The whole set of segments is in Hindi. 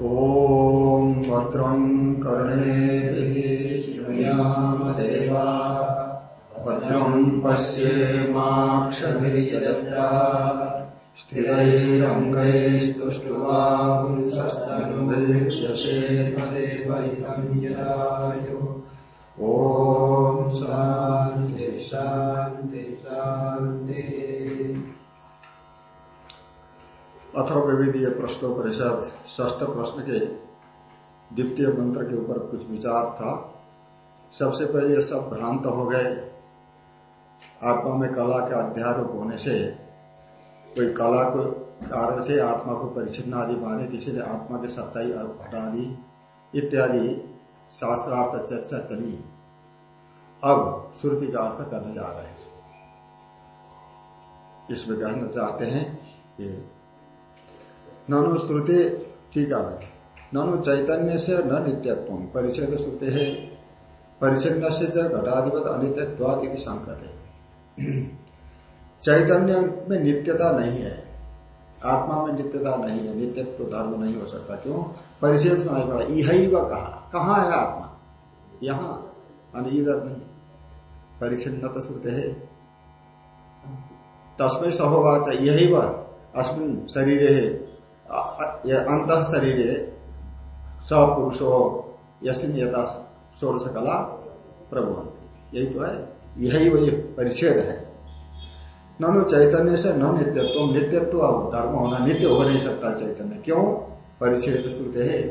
ॐ भद्रं कर्णेभिः श्रृणुयामदेवा भद्रं पश्येमाक्षभिर्यजत्रा स्थिरैरङ्गैस्तुष्ट्वा यदायु ॐ शान्ति शान्ति। अथर्वविधीय प्रश्नोपरिषद ष्ठ प्रश्न के द्वितीय मंत्र के ऊपर कुछ विचार था। सबसे पहले ये सब भ्रांत हो गए। आत्मा में कला के अध्यारोप होने से, कोई कला को कारण से आत्मा को परिचिन्न आदि माने, किसी ने आत्मा के सत्ता ही हटा दी, इत्यादि शास्त्रार्थ चर्चा चली। अब श्रुति का अर्थ करने जा रहे हैं। इसमें कहना चाहते हैं। कि ननु श्रुति, ठीक है ननु चैतन्य से न नित्यत्व परिचय तो श्रुति है। परिचन्न से जब घटाधिपत अनित्यत्वाद यदि संकत है। चैतन्य में नित्यता नहीं है। आत्मा में नित्यता नहीं है, नित्यत्व धर्म नहीं हो सकता। क्यों? परिचय सुनाई पड़ा यही व कहा। कहा है आत्मा? यहाँ इधर नहीं। परिचिन्न तो श्रुति है। तस्में सहोवाच यही व अस्मिन शरीर है। अंत शरीर सपुरुषो यशिन यथा षोड़श कला प्रभुवंती यही तो है, यही वही परिच्छेद है। ननु चैतन्य से न नित्यत्व नित्यत्व धर्म होना, नित्य हो नहीं सकता चैतन्य। क्यों? परिच्छेद श्रुते है।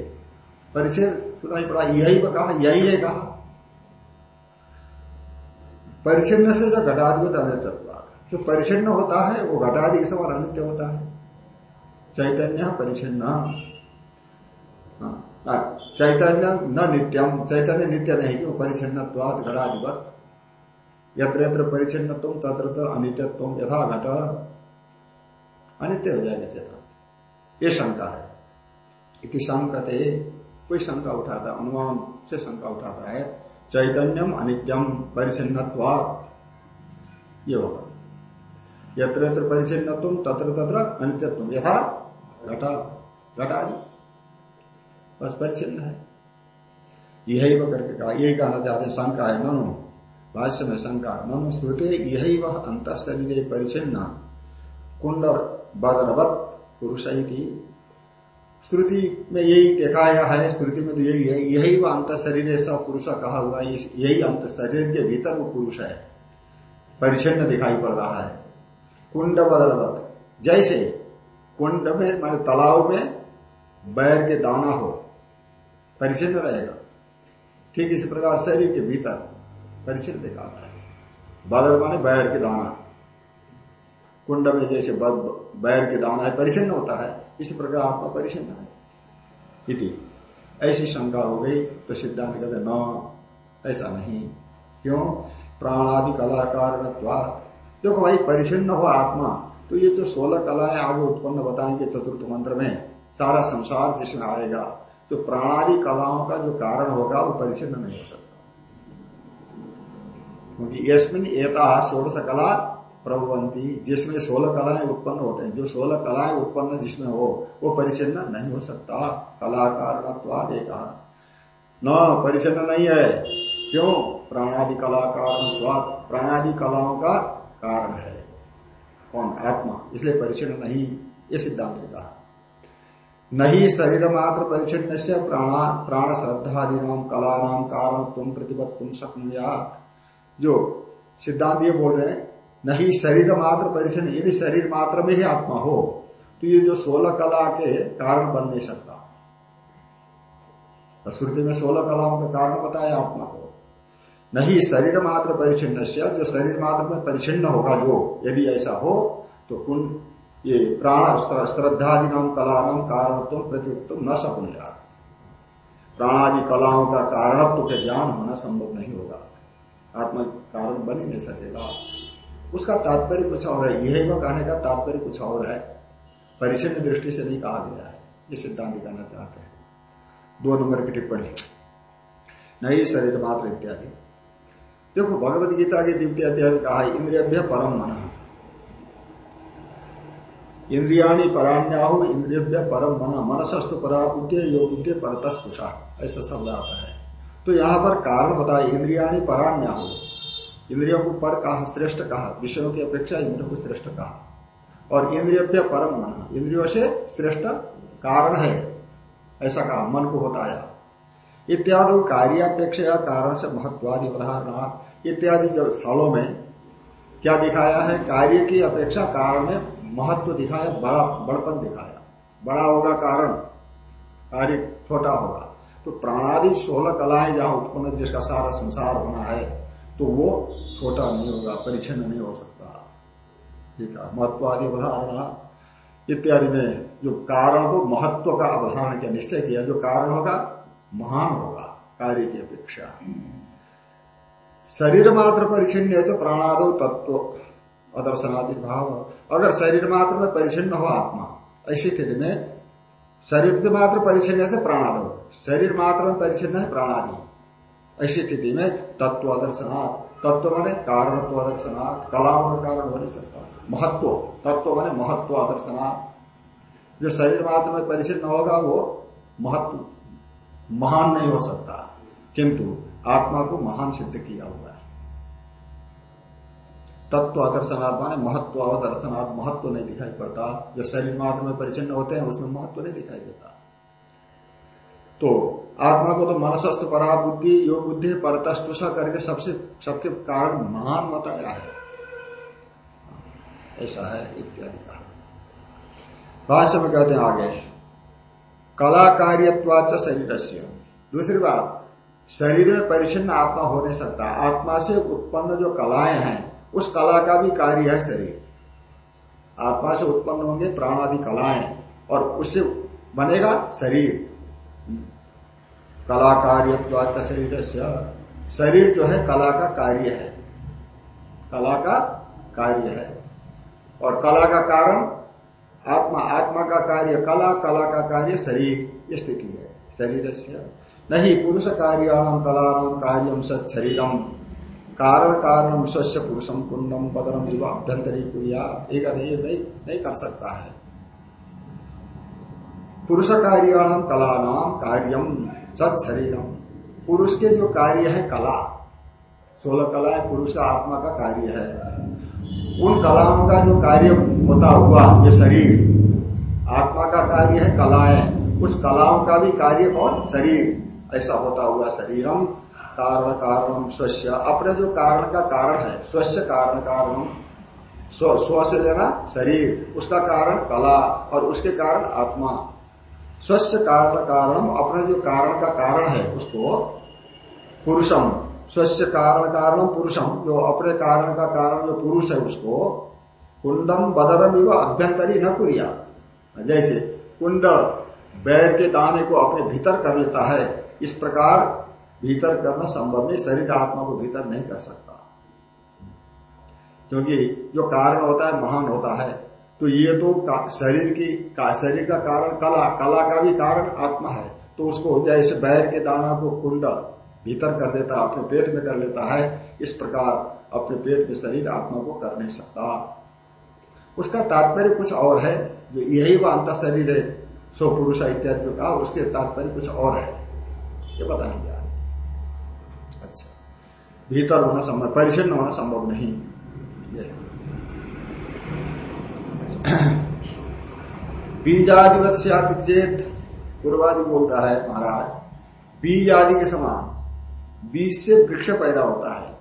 परिच्छेद सुनाई पड़ा, यही कहा, यही है कहा। परिचिन्न से जो घटाधिपत अनित्यत्व जो परिचिन्न होता है, वो घटादि के समान अनित्य होता है। चैतन्य परिचिन्न चैतन्य न नित्यम चैतन्य नित्य नहीं, क्यों? परिचिन्न घटाधिपत। यत्र यत्र परिचिन्न तुम तत्र अनित्यत्व यथा घट। अनित्य हो जाएगा चेतन। ये शंका है। इति शंकते कोई शंका उठाता है अनुमान से शंका उठाता है। चैतन्यम अनित्यम परिचिन्न ये होगा। यत्र यत्र परिचिन्न तुम तत्र तत्र अनित्यत्व। यथा घटा घटा बस परिचिन्न है। यही वह करके कहा, यही कहना चाहते हैं, शंका है ननु भाष्य में शंका ननु श्रुते यही वह अंत शरीर परिचिन्न कुंडर बदरवत पुरुष श्रुति में यही दिखाया है, श्रुति में तो यही है यही वह अंत शरीर सब पुरुष कहा हुआ है यही अंत शरीर के भीतर वो पुरुष है। परिचिन्न दिखाई पड़ रहा है। कुंड बदलवत जैसे कुंड में माने तालाब में बैर के दाना हो परिचिन्न रहेगा। ठीक इसी प्रकार शरीर के भीतर परिचिन्न दिखाता है। बदल माने बैर के दाना। कुंड में जैसे बैर के दाना है परिचिन्न होता है, इसी प्रकार आत्मा परिचिन्न है। इति। ऐसी शंका हो गई तो सिद्धांत कहते न, ऐसा नहीं। क्यों? प्राणादि कलाकार देखो भाई परिचिन्न हो आत्मा तो ये जो सोलह कलाएँ आगे उत्पन्न बताएँगे चतुर्थ मंत्र में, सारा संसार जिसमें आएगा तो प्राणादि कलाओं का जो कारण होगा, वो परिचिन्न नहीं हो सकता। क्योंकि यशमिन एता षोड़श कला प्रभुवंती जिसमें सोलह कलाएँ उत्पन्न होते हैं, जो सोलह कलाएँ उत्पन्न जिसमें हो, वो परिचिन्न नहीं हो सकता। कलाकार एक। न, परिचिन्न नहीं है। क्यों? प्राणादि कलाकार प्राणादि कलाओं का कारण है। कौन आत्मा? इसलिए परिचिन्न नहीं, ये सिद्धांत ने कहा। नहीं शरीर मात्र परिचिन्न से प्राणा, प्राण श्रद्धादि नाम कला नाम कारण तुम प्रतिपत्त तुम सकनुयात जो सिद्धांत ये बोल रहे हैं, नहीं शरीर मात्र परिचन्न यदि शरीर मात्र में ही आत्मा हो तो ये जो सोलह कला के कारण बन नहीं सकता। श्रुति में सोलह कलाओं का कारण बताया आत्मा को। नहीं, शरीर मात्र परिचिन्न जो शरीर मात्र में परिचिन्न होगा, जो यदि ऐसा हो तो कुन ये प्राण श्रद्धादि नाम कला नाम कारणत्व प्रतियुक्त न सकून प्राणादि कलाओं का कारणत्व के ज्ञान होना संभव नहीं होगा। आत्मा कारण बन ही नहीं सकेगा। उसका तात्पर्य कुछ और है। यही कहने का तात्पर्य कुछ और है। परिचय दृष्टि से नहीं कहा गया है। ये सिद्धांत कहना चाहते हैं। दो नंबर की टिप्पणी। नहीं, शरीर मात्र इत्यादि। देखो, भगवत गीता के द्वितीय अध्याय में कहा इंद्रियभ्य परम मन। इंद्रियाणी पराण्याहु इंद्रिय परम मन। मनसस्तु परा बुद्धि योग बुद्धि परतस्तुषा। ऐसा शब्द आता है। तो यहाँ पर कारण बताए इंद्रियाणी पराण्याहु। इंद्रियों को पर कहा, श्रेष्ठ कहा। विषयों की अपेक्षा इंद्रियों को श्रेष्ठ कहा। और इंद्रिय परम मन। इंद्रियों से श्रेष्ठ कारण है। ऐसा कहा, मन को बताया इत्यादि कार्यापेक्षा कारण से महत्वादि उदाहरण इत्यादि जो स्थलों में क्या दिखाया है? कार्य की अपेक्षा कारण में महत्व दिखाया, बड़ा, बड़पन दिखाया। बड़ा होगा कारण, कार्य छोटा होगा। तो प्राणादि सोलह कलाएँ जहाँ उत्पन्न, जिसका सारा संसार होना है तो वो छोटा नहीं होगा परिचन्न नहीं हो सकता। ठीक है, महत्वादि उदाहरण इत्यादि में जो कारण को महत्व का अवधारण किया निश्चय किया, जो कारण होगा महान होगा, कार्य की अपेक्षा। शरीर मात्र परिचिन्न प्राणादो तत्व अदर्शनादि भाव अगर शरीर मात्र में परिचिन्न हो आत्मा, ऐसी स्थिति में शरीर से मात्र परिचिन्न है, प्राणादो। शरीर मात्र में परिचिन्न है, प्राणादि। ऐसी स्थिति में तत्व दर्शनाथ तत्व माने कारण दर्शनाथ कला का कारण हो नहीं सकता। महत्व तत्व माने महत्व दर्शनाथ जो शरीर मात्र में परिचिन्न होगा, वो महत्व महान नहीं हो सकता, किंतु आत्मा को महान सिद्ध किया हुआ है। तत्व दर्शनाथ ने महत्व दर्शनाथ महत्व नहीं दिखाई पड़ता। जो शरीर मात्र में परिचिन होते हैं, उसमें महत्व नहीं दिखाई देता। तो आत्मा को तो मनसस्त परा बुद्धि योग बुद्धि परतस्तुषा करके सबसे, सबके कारण महान बताया है। ऐसा है इत्यादि कहा। भाष्य में कहते हैं आगे कला कार्यवाच शरीर दूसरी बात, शरीर में परिचिन्न आत्मा हो नहीं सकता आत्मा से उत्पन्न जो कलाएँ हैं, उस कला का भी कार्य है शरीर। आत्मा से उत्पन्न होंगे प्राणादि कलाएँ, और उससे बनेगा शरीर। कला कार्य शरीर शरीर जो है, कला का कार्य है। कला का कार्य है। और कला का कारण आत्मा आत्मा का कार्य, कला कला का कार्य शरीर स्थिति है। शरीर से नहीं, पुरुष कार्याणाम कलानाम कार्यम शरीरम। कारण स्वच्छ पुरुषम कुंडम बदरम जीव अभ्यंतरी कुरिया एक नहीं नहीं कर सकता है। पुरुष कार्याणाम कलानाम कार्यम सत शरीरम। पुरुष के जो कार्य है कला, सोलह कला है, पुरुष का आत्मा का कार्य है। उन कलाओं का जो कार्य होता हुआ, ये शरीर, आत्मा का कार्य है कलाएँ उस कलाओं का भी कार्य कौन? शरीर। ऐसा होता हुआ शरीरम, कारण कारण स्वच्छ अपने जो कारण का कारण है स्वच्छ कारण कारण स्व से लेना शरीर, उसका कारण कला और उसके कारण आत्मा। स्वच्छ कारण कारण अपने जो कारण का कारण है, उसको पुरुषम स्वच्छ कारण कारण पुरुषम जो अपने कारण का कारण जो पुरुष है उसको कुंडम बदरम एवं अभ्यंतरी न कुरिया जैसे कुंड बैर के दाने को अपने भीतर कर लेता है इस प्रकार भीतर करना संभव नहीं शरीर आत्मा को भीतर नहीं कर सकता। क्योंकि जो कारण होता है महान होता है। तो ये तो शरीर की का, शरीर का कारण कला कला का भी कारण आत्मा है। तो उसको जैसे बैर के दाना को कुंड। भीतर कर देता, अपने पेट में कर लेता है, इस प्रकार अपने पेट में शरीर आत्मा को कर नहीं सकता। उसका तात्पर्य कुछ और है, जो यही वह अंत शरीर है सो पुरुष इत्यादि जो कहा, उसके तात्पर्य कुछ और है। ये बताएँगे अच्छा। भीतर होना संभव, परिचन्न होना संभव नहीं। बीजादिवत से चेत, पूर्वादि बोलता है महाराज बीज आदि के समान। बीज से वृक्ष पैदा होता है।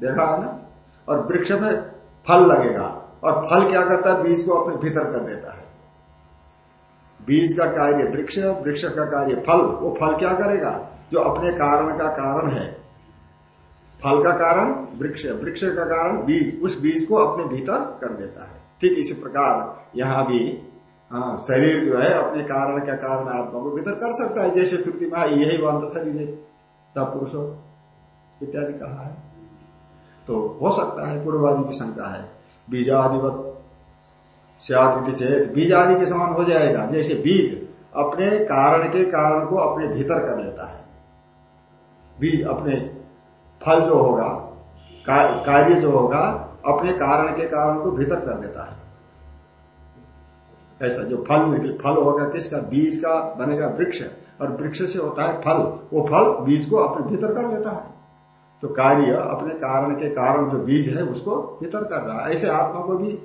देखा है ना और वृक्ष में फल लगेगा। और फल क्या करता है? बीज को अपने भीतर कर देता है। बीज का कार्य वृक्ष वृक्ष का कार्य फल। वो फल क्या करेगा? जो अपने कारण का कारण है। फल का कारण वृक्ष वृक्ष का कारण बीज, उस बीज को अपने भीतर कर देता है। ठीक इसी प्रकार यहाँ भी हाँ शरीर जो है, अपने कारण का कारण आत्मा को भीतर कर सकता है। जैसे श्रुति में यही बंद शरीर है। तब पुरुषो, इत्यादि कहा है। तो हो सकता है पूर्वादि की शंका है। बीजादिवत सियादिति चेत। बीज आदि के समान हो जाएगा। जैसे बीज अपने कारण के कारण को अपने भीतर कर लेता है। बीज अपने फल जो होगा कार्य जो होगा, अपने कारण के कारण को भीतर कर देता है। ऐसा जो फल फल होगा किसका? बीज का बनेगा वृक्ष। और वृक्ष से होता है फल। वो फल बीज को अपने भीतर कर लेता है। तो कार्य अपने कारण के कारण जो बीज है, उसको भीतर कर रहा है। ऐसे आत्मा को भी,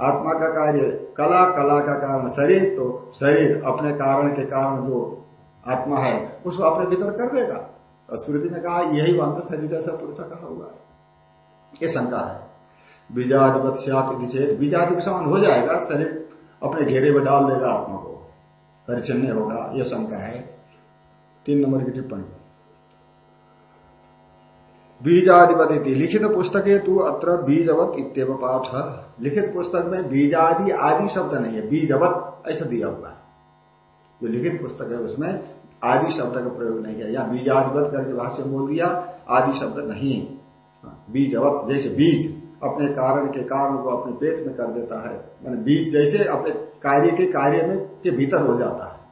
आत्मा का कार्य कला कला का कारण शरीर तो शरीर अपने कारण के कारण जो आत्मा है, उसको अपने भीतर कर देगा। और श्रुति ने कहा, यही अंत शरीर ऐसा पुरुष कहा हुआ है। ये शंका है। बीजाधिपत चेत, बीजादि समान हो जाएगा, शरीर अपने घेरे में डाल देगा आत्मा को। परिचन्य होगा यह शंका है। तीन नंबर की टिप्पणी। बीजाधिपति लिखित पुस्तक तू अत्र बीजवत इतव पाठ। लिखित पुस्तक में बीजादि आदि शब्द नहीं है। बीजवत ऐसा दिया हुआ है। जो लिखित पुस्तक है, उसमें आदि शब्द का प्रयोग नहीं किया। या बीजाधिपत करके भाष्य बोल दिया, आदि शब्द नहीं बीजवत, जैसे बीज। अपने कारण के कारण को अपने पेट में कर देता है। मान बीज जैसे अपने कार्य के कार्य में के भीतर हो जाता है।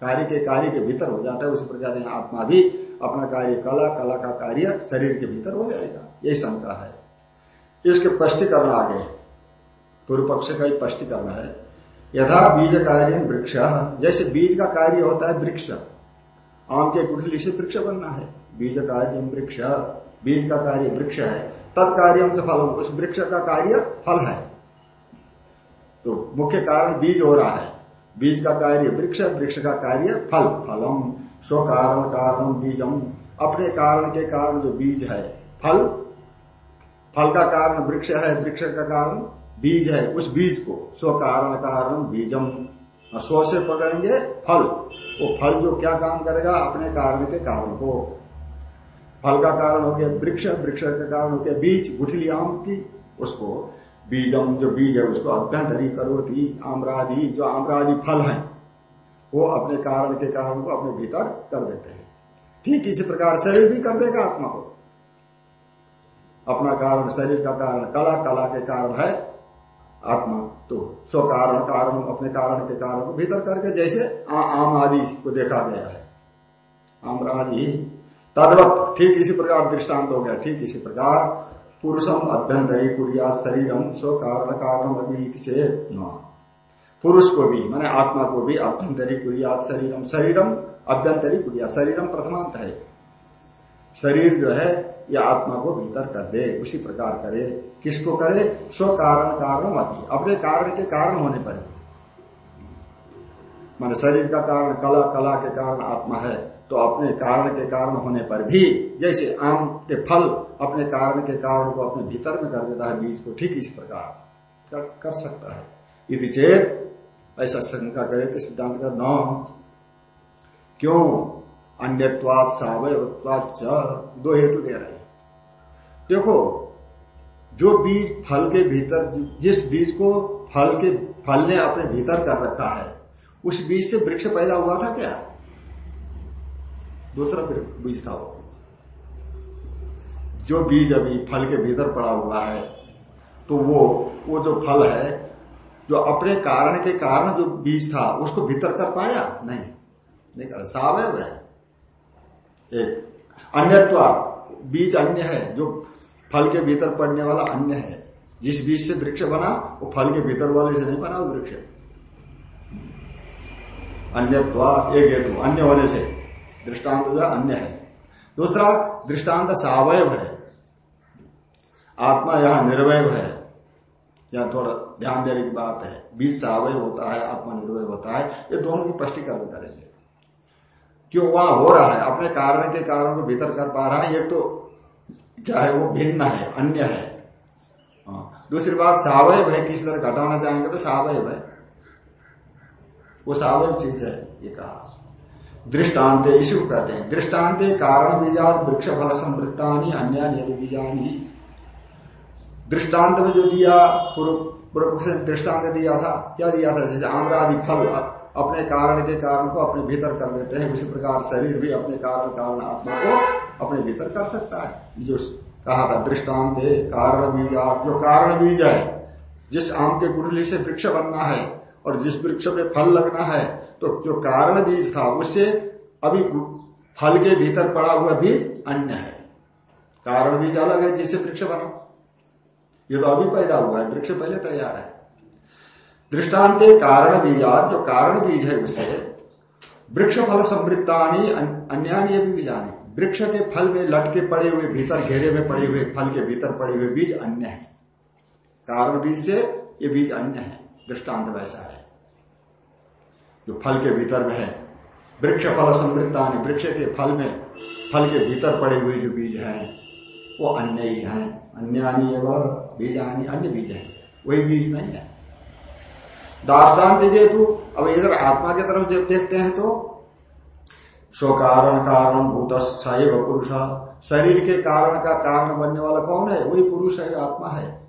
कार्य के कार्य के भीतर हो जाता है, उसी प्रकार आत्मा भी अपना कार्य, कला कला का कार्य शरीर के भीतर हो जाएगा। यही शंका है। इसके स्पष्टीकरण आगे। पूर्व पक्ष का ही स्पष्टीकरण है। यथा बीज कार्य वृक्ष। जैसे बीज का कार्य होता है वृक्ष। आम के गुठली से वृक्ष बनना है। बीज कार्य वृक्ष। बीज का कार्य वृक्ष है। तत्कार्य से फल उस वृक्ष का कार्य फल है। तो मुख्य कारण बीज हो रहा है। बीज का कार्य वृक्ष वृक्ष का कार्य फल, फलम। स्व कारण कारण बीजम। अपने कारण के कारण जो बीज है, फल फल का कारण वृक्ष है, वृक्ष का कारण बीज है। उस बीज को स्व कारण कारण बीजम स्व से पकड़ेंगे फल। वो फल जो क्या काम करेगा? अपने कारण के कारण को। फल का कारण हो गया वृक्ष वृक्ष का कारण हो गया बीज गुठली आम की उसको बीजम जो बीज है उसको अभ्यंतरी करोती आम्रादि जो आम्रादि फल है वो अपने कारण के कारण को अपने भीतर कर देते हैं। ठीक इसी प्रकार शरीर भी कर देगा आत्मा को। अपना कारण शरीर का कारण कला कला के कारण है आत्मा। तो स्व कारण कारण अपने कारण के कारण को भीतर करके जैसे आ, आम आदि को देखा गया है। आम्रादि तदवत ठीक इसी प्रकार दृष्टांत हो गया। ठीक इसी प्रकार पुरुषम अभ्यंतरी कुरिया शरीरम स्व कारण कारण से पुरुष को भी, माने आत्मा को भी अभ्यंतरी कुरिया शरीरम शरीरम अभ्यंतरी कुरिया, शरीरम प्रथमांत है। शरीर जो है यह आत्मा को भीतर कर दे, उसी प्रकार करे। किसको करे? स्व कारण कारण अभी अपने कारण के कारण होने पर भी। मान शरीर का कारण कला कला के कारण आत्मा है। तो अपने कारण के कारण होने पर भी जैसे आम के फल अपने कारण के कारण को अपने भीतर में कर देता है बीज को ठीक इस प्रकार कर, कर सकता है। यदि चेत ऐसा शंका करे तो सिद्धांत का न क्यों? अन्यवाद सवयत्वाद दो हेतु दे रहे देखो जो बीज फल के भीतर जिस बीज को फल के फल ने अपने भीतर कर रखा है उस बीज से वृक्ष पैदा हुआ था क्या? दूसरा बीज था वो जो बीज अभी फल के भीतर पड़ा हुआ है तो वो वो जो फल है, जो अपने कारण के कारण जो बीज था, उसको भीतर कर पाया? नहीं। नहीं कर है एक अन्यत्व, बीज अन्य है, जो फल के भीतर पड़ने वाला अन्य है। जिस बीज से वृक्ष बना, वो फल के भीतर वाले से नहीं बना वो वृक्ष। अन्यत्व, एक हेतु, अन्य होने से। दृष्टांत जो अन्य है। दूसरा, दृष्टांत सावयव है। आत्मा यहाँ निर्वय है। यहाँ थोड़ा ध्यान देने की बात है। बीज सावय होता है, आत्मा निर्वय होता है। ये दोनों की स्पष्टीकरण करेंगे क्यों? वहाँ हो रहा है। अपने कारण के कारण को भीतर कर पा रहा है। एक तो क्या है? वो भिन्न है, अन्य है। हाँ। दूसरी बात, सावयव है। किसी तरह घटाना चाहेंगे तो सावयव है। वो सावयव चीज़ है, ये कहा। दृष्टांत इसी को कहते हैं दृष्टांत कारण बीजात वृक्ष फल समृद्धा अन्य बीजानी। दृष्टांत में जो दिया पूर्व ने दृष्टांत दिया था क्या दिया था जैसे आम्रादि फल, अपने कारण के कारण को अपने भीतर कर लेते हैं। उसी प्रकार शरीर भी अपने कारण कारण आत्मा को अपने भीतर कर सकता है। जो कहा था दृष्टांत कारण बीज जो कारण बीज है, जिस आम के गुठली से वृक्ष बनना है और जिस वृक्ष में फल लगना है तो जो कारण बीज था, उससे अभी फल के भीतर पड़ा हुआ बीज अन्य है। कारण बीज अलग है जिससे वृक्ष बना ये तो अभी पैदा हुआ है, वृक्ष पहले तैयार है। दृष्टांत कारण बीजात, जो कारण बीज है उससे वृक्ष फल समृद्धानी अन्य बीजानी। वृक्ष के फल में लटके पड़े हुए भीतर, घेरे में पड़े हुए फल के भीतर पड़े हुए बीज अन्य है। कारण बीज से ये बीज अन्य है। दृष्टांत वैसा है। जो फल के भीतर में है, वृक्ष फल समृद्धानी वृक्ष के फल में, फल के भीतर पड़े हुए जो बीज हैं, वो अन्य ही है। अन्यानी एवं बीजानी, अन्य बीज है। वही बीज नहीं है। दाष्टान्त हेतु अब इधर आत्मा की तरफ़ जब देखते हैं तो स्व कारण कारण भूत सैव पुरुष। शरीर के कारण का कारण बनने वाला कौन है? वही पुरुष है, आत्मा है।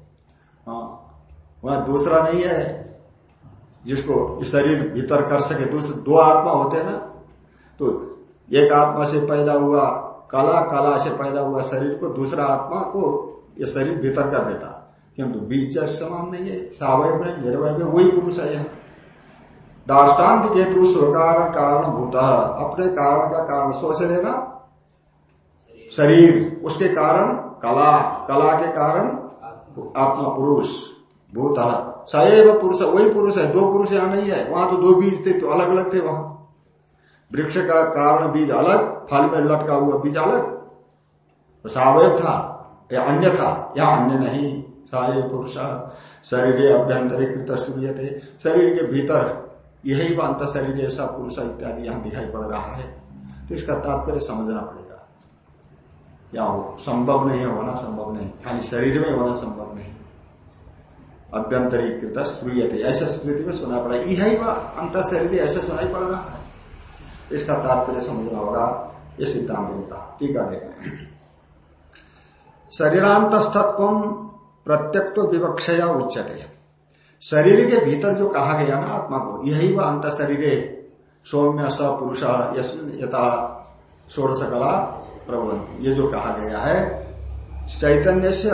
हाँ वह दूसरा नहीं है। जिसको शरीर भीतर कर सके दूसरे दो आत्मा होते हैं ना। तो एक आत्मा से पैदा हुआ कला कला से पैदा हुआ शरीर को, दूसरा आत्मा को ये शरीर भीतर कर देता। किंतु बीज समान नहीं है, सावय में, निर्वय में, वही पुरुष है यहाँ। दार्ष्टान्त केतु स्वकार कारण भूत, अपने कारण का कारण स्व से लेना शरीर, उसके कारण कला कला के कारण आत्मा पुरुष, भूत। सैव पुरुष वही पुरुष है, दो पुरुष यहाँ नहीं है, वहाँ तो दो बीज थे तो अलग अलग थे वहाँ। वृक्ष का कारण बीज अलग, फल में लटका हुआ बीज अलग। सावय था, या अन्य था, या अन्य नहीं। साय पुरुष, शरीर अभ्यंतरिकृत सूर्य थे शरीर के भीतर यही अंत शरीर, ऐसा पुरुष इत्यादि यहाँ दिखाई पड़ रहा है। तो इसका तात्पर्य समझना पड़ेगा। या हो, संभव नहीं होना संभव नहीं। खाली शरीर में होना संभव नहीं। अभ्यंतरीकृत थे ऐसा स्मृति में सुना पड़ा यही वह अंत शरीर ऐसा सुनाई पड़ रहा है। इसका तात्पर्य समझना होगा, ये सिद्धांत ने कहा टीका देखें। शरीरांतस्तत्व तो विवक्षया उच्चते शरीर के भीतर जो कहा गया ना आत्मा को यही वह अंत शरीर सौम्य स पुरुष यथा षोड़श कला प्रबंध ये जो कहा गया है चैतन्य से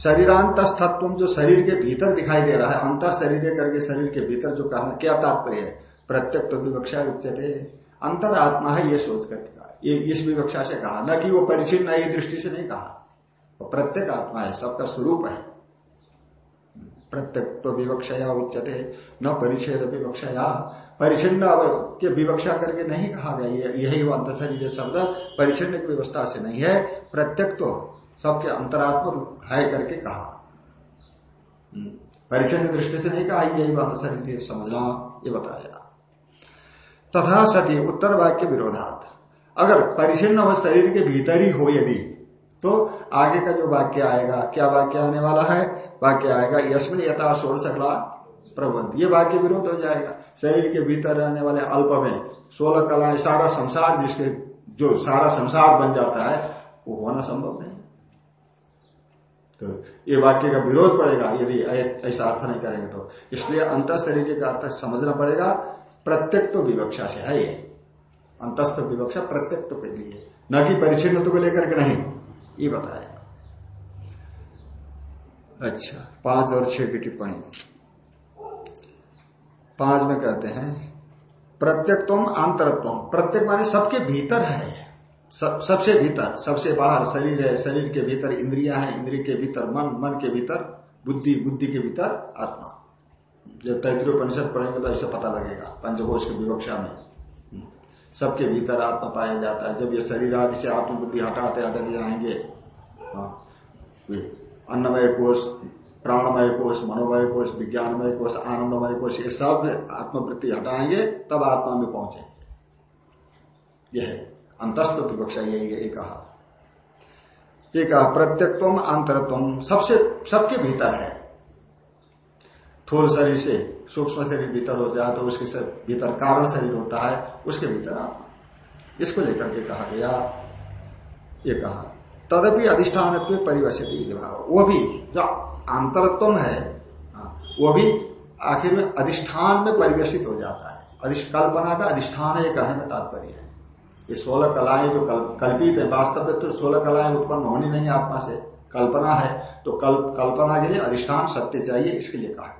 शरीरांतस्तत्व जो शरीर के भीतर दिखाई दे रहा है अंत शरीर करके शरीर के भीतर जो कहा, क्या तात्पर्य है? प्रत्यक तो विवक्षा उच्चते अंतर आत्मा है ये सोच करके कहा इस विवक्षा से कहा। न कि वो परिचिन नई दृष्टि से नहीं कहा। वो प्रत्येक आत्मा है, सबका स्वरूप है। प्रत्यक तो विवक्षया उच्चते न परिच्छेद विवक्षया। परिचिन्न के विवक्षा करके नहीं कहा गया यही वो अंत शरीर शब्द परिचिन्न की व्यवस्था से नहीं है। प्रत्यक तो सबके अंतरात्म है करके कहा। हम्म। परिचिन्न दृष्टि से नहीं कहा यही अंत शरीर समझना, ये बताया। तथा सती उत्तर वाक्य विरोधात। अगर परिचिन्न हो, शरीर के भीतर ही हो यदि तो आगे का जो वाक्य आएगा, क्या वाक्य आने वाला है? वाक्य आएगा यशमिन यथा सोल सकला प्रबंध ये वाक्य विरोध हो जाएगा। शरीर के भीतर रहने वाले अल्प में सोलह कलाएँ, सारा संसार जिसके, जो सारा संसार बन जाता है, वो होना संभव नहीं। तो ये वाक्य का विरोध पड़ेगा यदि ऐसा अर्थ नहीं करेंगे तो। इसलिए अंत शरीर का अर्थ समझना पड़ेगा प्रत्यक्ष तो विवक्षा से है ये। अंतस्थ विवक्षा प्रत्येक तो के लिए। न कि परिचिन्न को लेकर के नहीं। ये बताया। अच्छा पाँच और छह की टिप्पणी। पाँच में कहते हैं प्रत्यक्तम आंतरत्व। प्रत्येक माने सबके भीतर है। सब, सबसे भीतर सबसे बाहर शरीर है शरीर के भीतर इंद्रिया है इंद्रिय के भीतर मन मन के भीतर बुद्धि बुद्धि के भीतर आत्मा। जब तैतृपनिषद पढ़ेंगे तो ऐसा पता लगेगा पंचकोश की विवक्षा में। सबके भीतर आत्मा पाया जाता है। जब ये शरीर आदि से आत्मबुद्धि हटाते हटते जाएँगे हाँ, अन्नमय कोष प्राणमय कोष मनोमय कोष विज्ञानमय कोष आनंदमय कोष ये सब आत्मवृत्ति हटाएँगे तब आत्मा में पहुँचेंगे। यह है। अंतस्थ विवक्षा यही कहा। ये कहा प्रत्यक्तम अंतरत्व सबसे सबके भीतर है। थोल शरीर से सूक्ष्म शरीर भीतर हो जाए तो उसके भीतर कारण शरीर होता है उसके भीतर आत्मा। इसको लेकर के कहा गया ये कहा तदपि अधिष्ठान परिवर्षित वो भी जो अंतरत्व है हाँ, वो भी आखिर में अधिष्ठान में परिवेशित हो जाता है। कल्पना का अधिष्ठान है कहने में तात्पर्य है। ये सोलह कलाएँ जो कल, कल्पित है वास्तव में तो सोलह कलाएँ उत्पन्न होनी नहीं आत्मा से। कल्पना है तो कल, कल्पना के लिए अधिष्ठान सत्य चाहिए इसके लिए कहा गया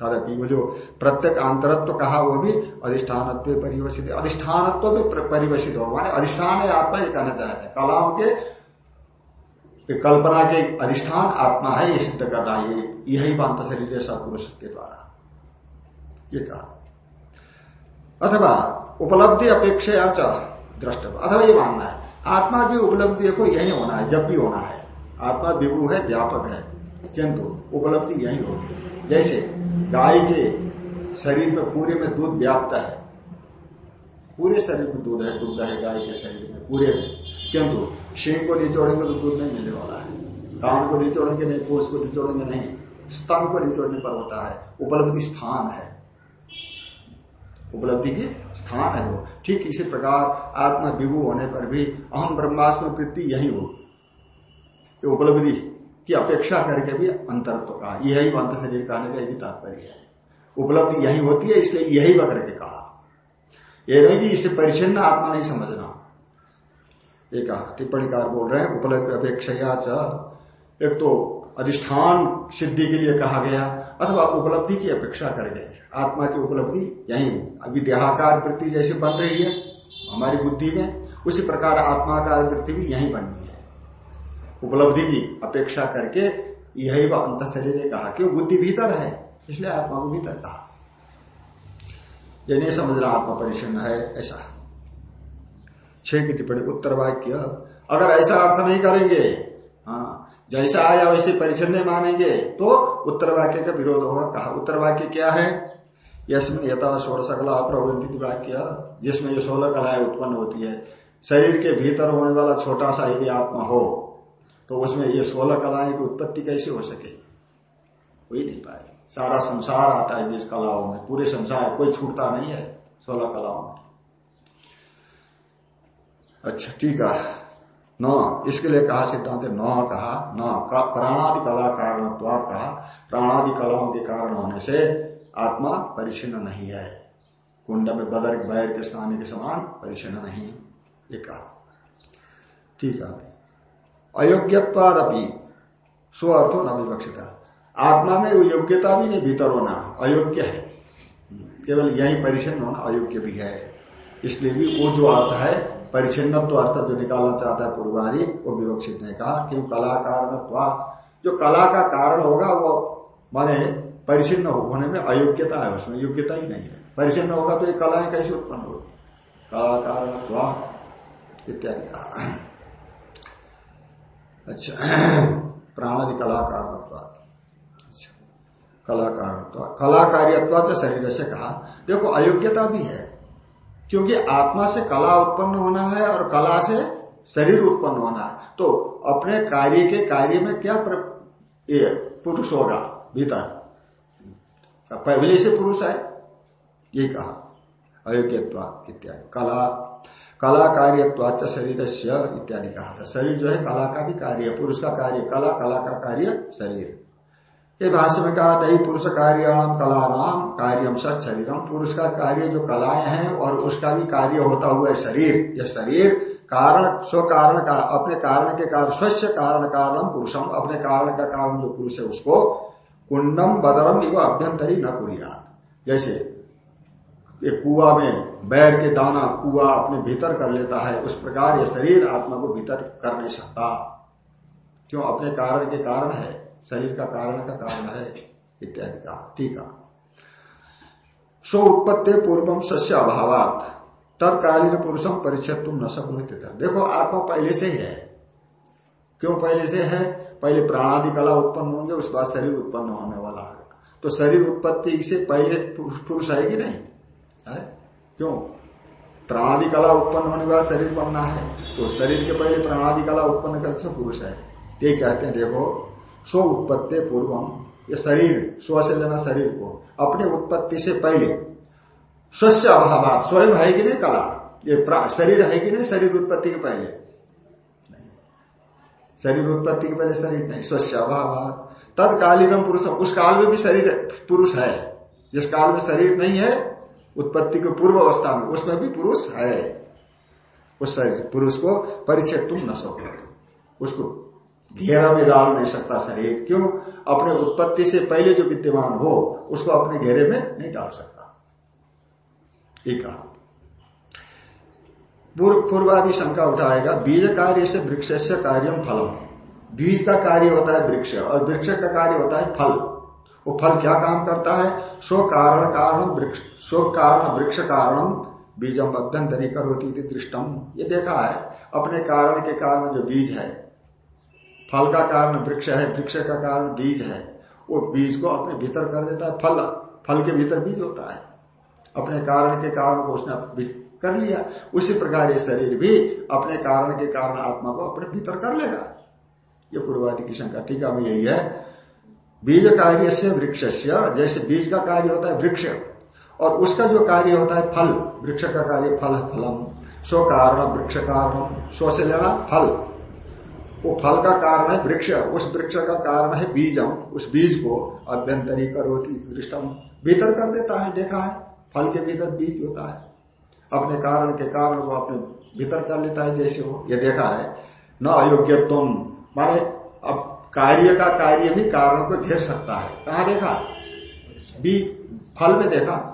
तदपि वो जो प्रत्येक आंतरत्व कहा वो भी अधिष्ठान परिवर्षित अधिष्ठानत्व में परिवर्षित हो। माने अधिष्ठान है आत्मा ये कहना चाहते हैं। कलाओं के कल्पना के अधिष्ठान आत्मा है ये सिद्ध कर रहा है। यही बांत शरीर पुरुष के द्वारा। ये कहा। अथवा उपलब्धि अपेक्षा दृष्ट अथवा ये मानना है, आत्मा की उपलब्धि को यही होना है, जब भी होना है। आत्मा विभु है, व्यापक है, किंतु उपलब्धि यही होगी। जैसे गाय के शरीर में पूरे में दूध व्याप्त है, पूरे शरीर में दूध है दूध है गाय के शरीर में पूरे में। किंतु शेख को निचोड़ेंगे तो दूध नहीं मिलने वाला है कान को निचोड़ेंगे नहीं पोष को निचोड़ेंगे नहीं, स्तन को निचोड़ने पर होता है, उपलब्धि स्थान है। उपलब्धि की स्थान है वो। ठीक इसी प्रकार आत्मा विभु होने पर भी अहम ब्रह्मास्म वृत्ति यही होगी उपलब्धि की अपेक्षा करके भी अंतरत्व कहा। यही अंत शरीर कहने का भी तात्पर्य है। उपलब्धि यही होती है, इसलिए यही बकर के कहा। यह नहीं कि इसे परिचिन्न आत्मा नहीं समझना। एक टिप्पणीकार बोल रहे हैं, उपलब्धि अपेक्षा एक तो अधिष्ठान सिद्धि के लिए कहा गया अथवा उपलब्धि की अपेक्षा कर गए आत्मा की उपलब्धि यही अभी देहाकार वृत्ति जैसे बन रही है, हमारी बुद्धि में, उसी प्रकार आत्माकार वृत्ति भी यही बननी है। उपलब्धि की अपेक्षा करके यही वह अंत शरीर कहा कि बुद्धि भीतर है, इसलिए आत्मा को भीतर कहा। यह नहीं समझ रहा आत्मा परिचन्न है, ऐसा। छह की टिप्पणी, उत्तर वाक्य, अगर ऐसा अर्थ नहीं करेंगे हाँ जैसा आया वैसे परिचन्न मानेंगे। तो उत्तर वाक्य का विरोध होगा। कहा, उत्तर वाक्य क्या है? यशमिन यथा षोड़श कला प्रवृत्ति वाक्य, जिसमें ये सोलह कलाएँ उत्पन्न होती है। शरीर के भीतर होने वाला छोटा सा यदि आत्मा हो तो उसमें ये सोलह कलाएँ की उत्पत्ति कैसे हो सके? कोई नहीं पाए। सारा संसार आता है जिस कलाओं में। पूरे संसार, कोई छूटता नहीं है सोलह कलाओं में। अच्छा ठीक है। न, इसके लिए कहा सिद्धांत न कहा, न प्राणादि कला कारण कहा, प्राणादि कलाओं के कारण होने से आत्मा परिचिन्न नहीं है। कुंड में बदर, बैर के स्नान के समान परिचिन्न नहीं, ये कहा। ठीक है अयोग्यवाद अपनी स्व अर्थो न विवक्षित। आत्मा में योग्यता भी नहीं, भीतर होना, अयोग्य है। केवल यही परिचन्न होना अयोग्य भी है। इसलिए भी वो जो अर्थ है परिचिन्न तो अर्थ जो निकालना चाहता है पूर्वादि वो विवक्षित ने कहा क्यों कलाकार जो कला का कारण होगा वो माने परिचिन्न होने में अयोग्यता है उसमें योग्यता ही नहीं है। परिचिन्न होगा तो ये कलाएँ कैसे उत्पन्न होगी। कलाकार इत्यादि। कहा अच्छा प्राणादि कलाकार कलाकार कलाकारियत्वा से शरीर से कहा। देखो, अयोग्यता भी है। क्योंकि आत्मा से कला उत्पन्न होना है और कला से शरीर उत्पन्न होना है। तो अपने कार्य के कार्य में क्या पुरुष होगा भीतर? पहले से पुरुष है? ये कहा। अयोग्यत्वा इत्यादि। कला कला कार्यत्वाच शरीर से इत्यादि कहा था। शरीर जो है कला का भी कार्य, पुरुष का कार्य, कला कला का कार्य, शरीर। ये भाष्य में कहा, नहीं, पुरुष कार्याणाम कला नाम कार्यम सच शरीरम। पुरुष का कार्य जो कलाएँ हैं और उसका भी कार्य होता हुआ है शरीर। यह शरीर कारण स्व कारण का, अपने कारण के कारण स्वच्छ कारण कारणम पुरुषम। अपने कारण का कारण जो पुरुष है उसको कुंडम बदरम इव अभ्यंतरी न कुरिया जैसे एक कुआ में बैर के दाना कुआ अपने भीतर कर लेता है, उस प्रकार ये शरीर आत्मा को भीतर कर नहीं सकता। क्यों? अपने कारण के कारण है। शरीर का कारण का कारण है, इत्यादि का। है। स्व उत्पत्ति पूर्वम सस्य अभावात। तत्कालीन पुरुषम परिचय तुम न सकते देखो, आत्मा पहले से ही है। क्यों पहले से है? पहले प्राणादि कला उत्पन्न होंगे उसके बाद शरीर उत्पन्न होने वाला है। तो शरीर उत्पत्ति से पहले पुरुष कि नहीं? है? क्यों? प्राणादि कला उत्पन्न होने के बाद शरीर बनना है। तो शरीर के पहले प्राणादि कला उत्पन्न करने से पुरुष है। ये कहते हैं, देखो स्व उत्पत्ति पूर्वम ये शरीर स्व से लेना शरीर को अपने उत्पत्ति से पहले, स्वस्य अभाव स्वयं है कि नहीं कला? ये शरीर है कि नहीं? शरीर उत्पत्ति के पहले। शरीर उत्पत्ति के पहले शरीर नहीं स्वच्छ अभाव तत्कालीन पुरुष, उस काल में भी शरीर पुरुष है। जिस काल में शरीर नहीं है, उत्पत्ति के पूर्व अवस्था में, उसमें भी पुरुष है। उस शरीर, पुरुष को परिचय तुम न सको। उसको घेरा में डाल नहीं सकता शरीर क्यों? अपने उत्पत्ति से पहले जो विद्यमान हो, उसको अपने घेरे में नहीं डाल सकता। ये कहा। पूर्वादि शंका उठाएगा, बीज कार्य से वृक्ष से कार्यम फलम। बीज का कार्य होता है वृक्ष, और वृक्ष का कार्य होता है फल। वो फल क्या काम करता है? स्व कारण कारण वृक्ष स्व कारण वृक्ष कारण बीजम अभ्यंतरी करोती दृष्टम। ये देखा है, अपने कारण के कारण जो बीज है फल का कारण वृक्ष है, वृक्ष का कारण बीज है। वो बीज को अपने भीतर कर देता है, फल फल के भीतर बीज होता है। अपने कारण के कारण को उसने कर लिया। उसी प्रकार ये शरीर भी अपने कारण के कारण आत्मा को अपने भीतर कर लेगा। ये पूर्वादि की शंका। टीका में यही है। बीज कार्य से वृक्ष जैसे बीज का कार्य होता है वृक्ष, और उसका जो कार्य होता है फल, वृक्ष का कार्य फल फलम। स्व कारण, वृक्ष कारण स्व से लेना फल। वो फल का कारण है वृक्ष, उस वृक्ष का कारण है बीजम, उस बीज को अभ्यंतरी करोती दृष्टम। भीतर कर देता है, देखा है, फल के भीतर बीज होता है। अपने कारण के कारण को अपने भीतर कर लेता है, जैसे वो, ये देखा है, न अयोग्य तुम माने अब कार्य का कार्य भी कारण को घेर सकता है। कहा देखा? बीज फल में देखा।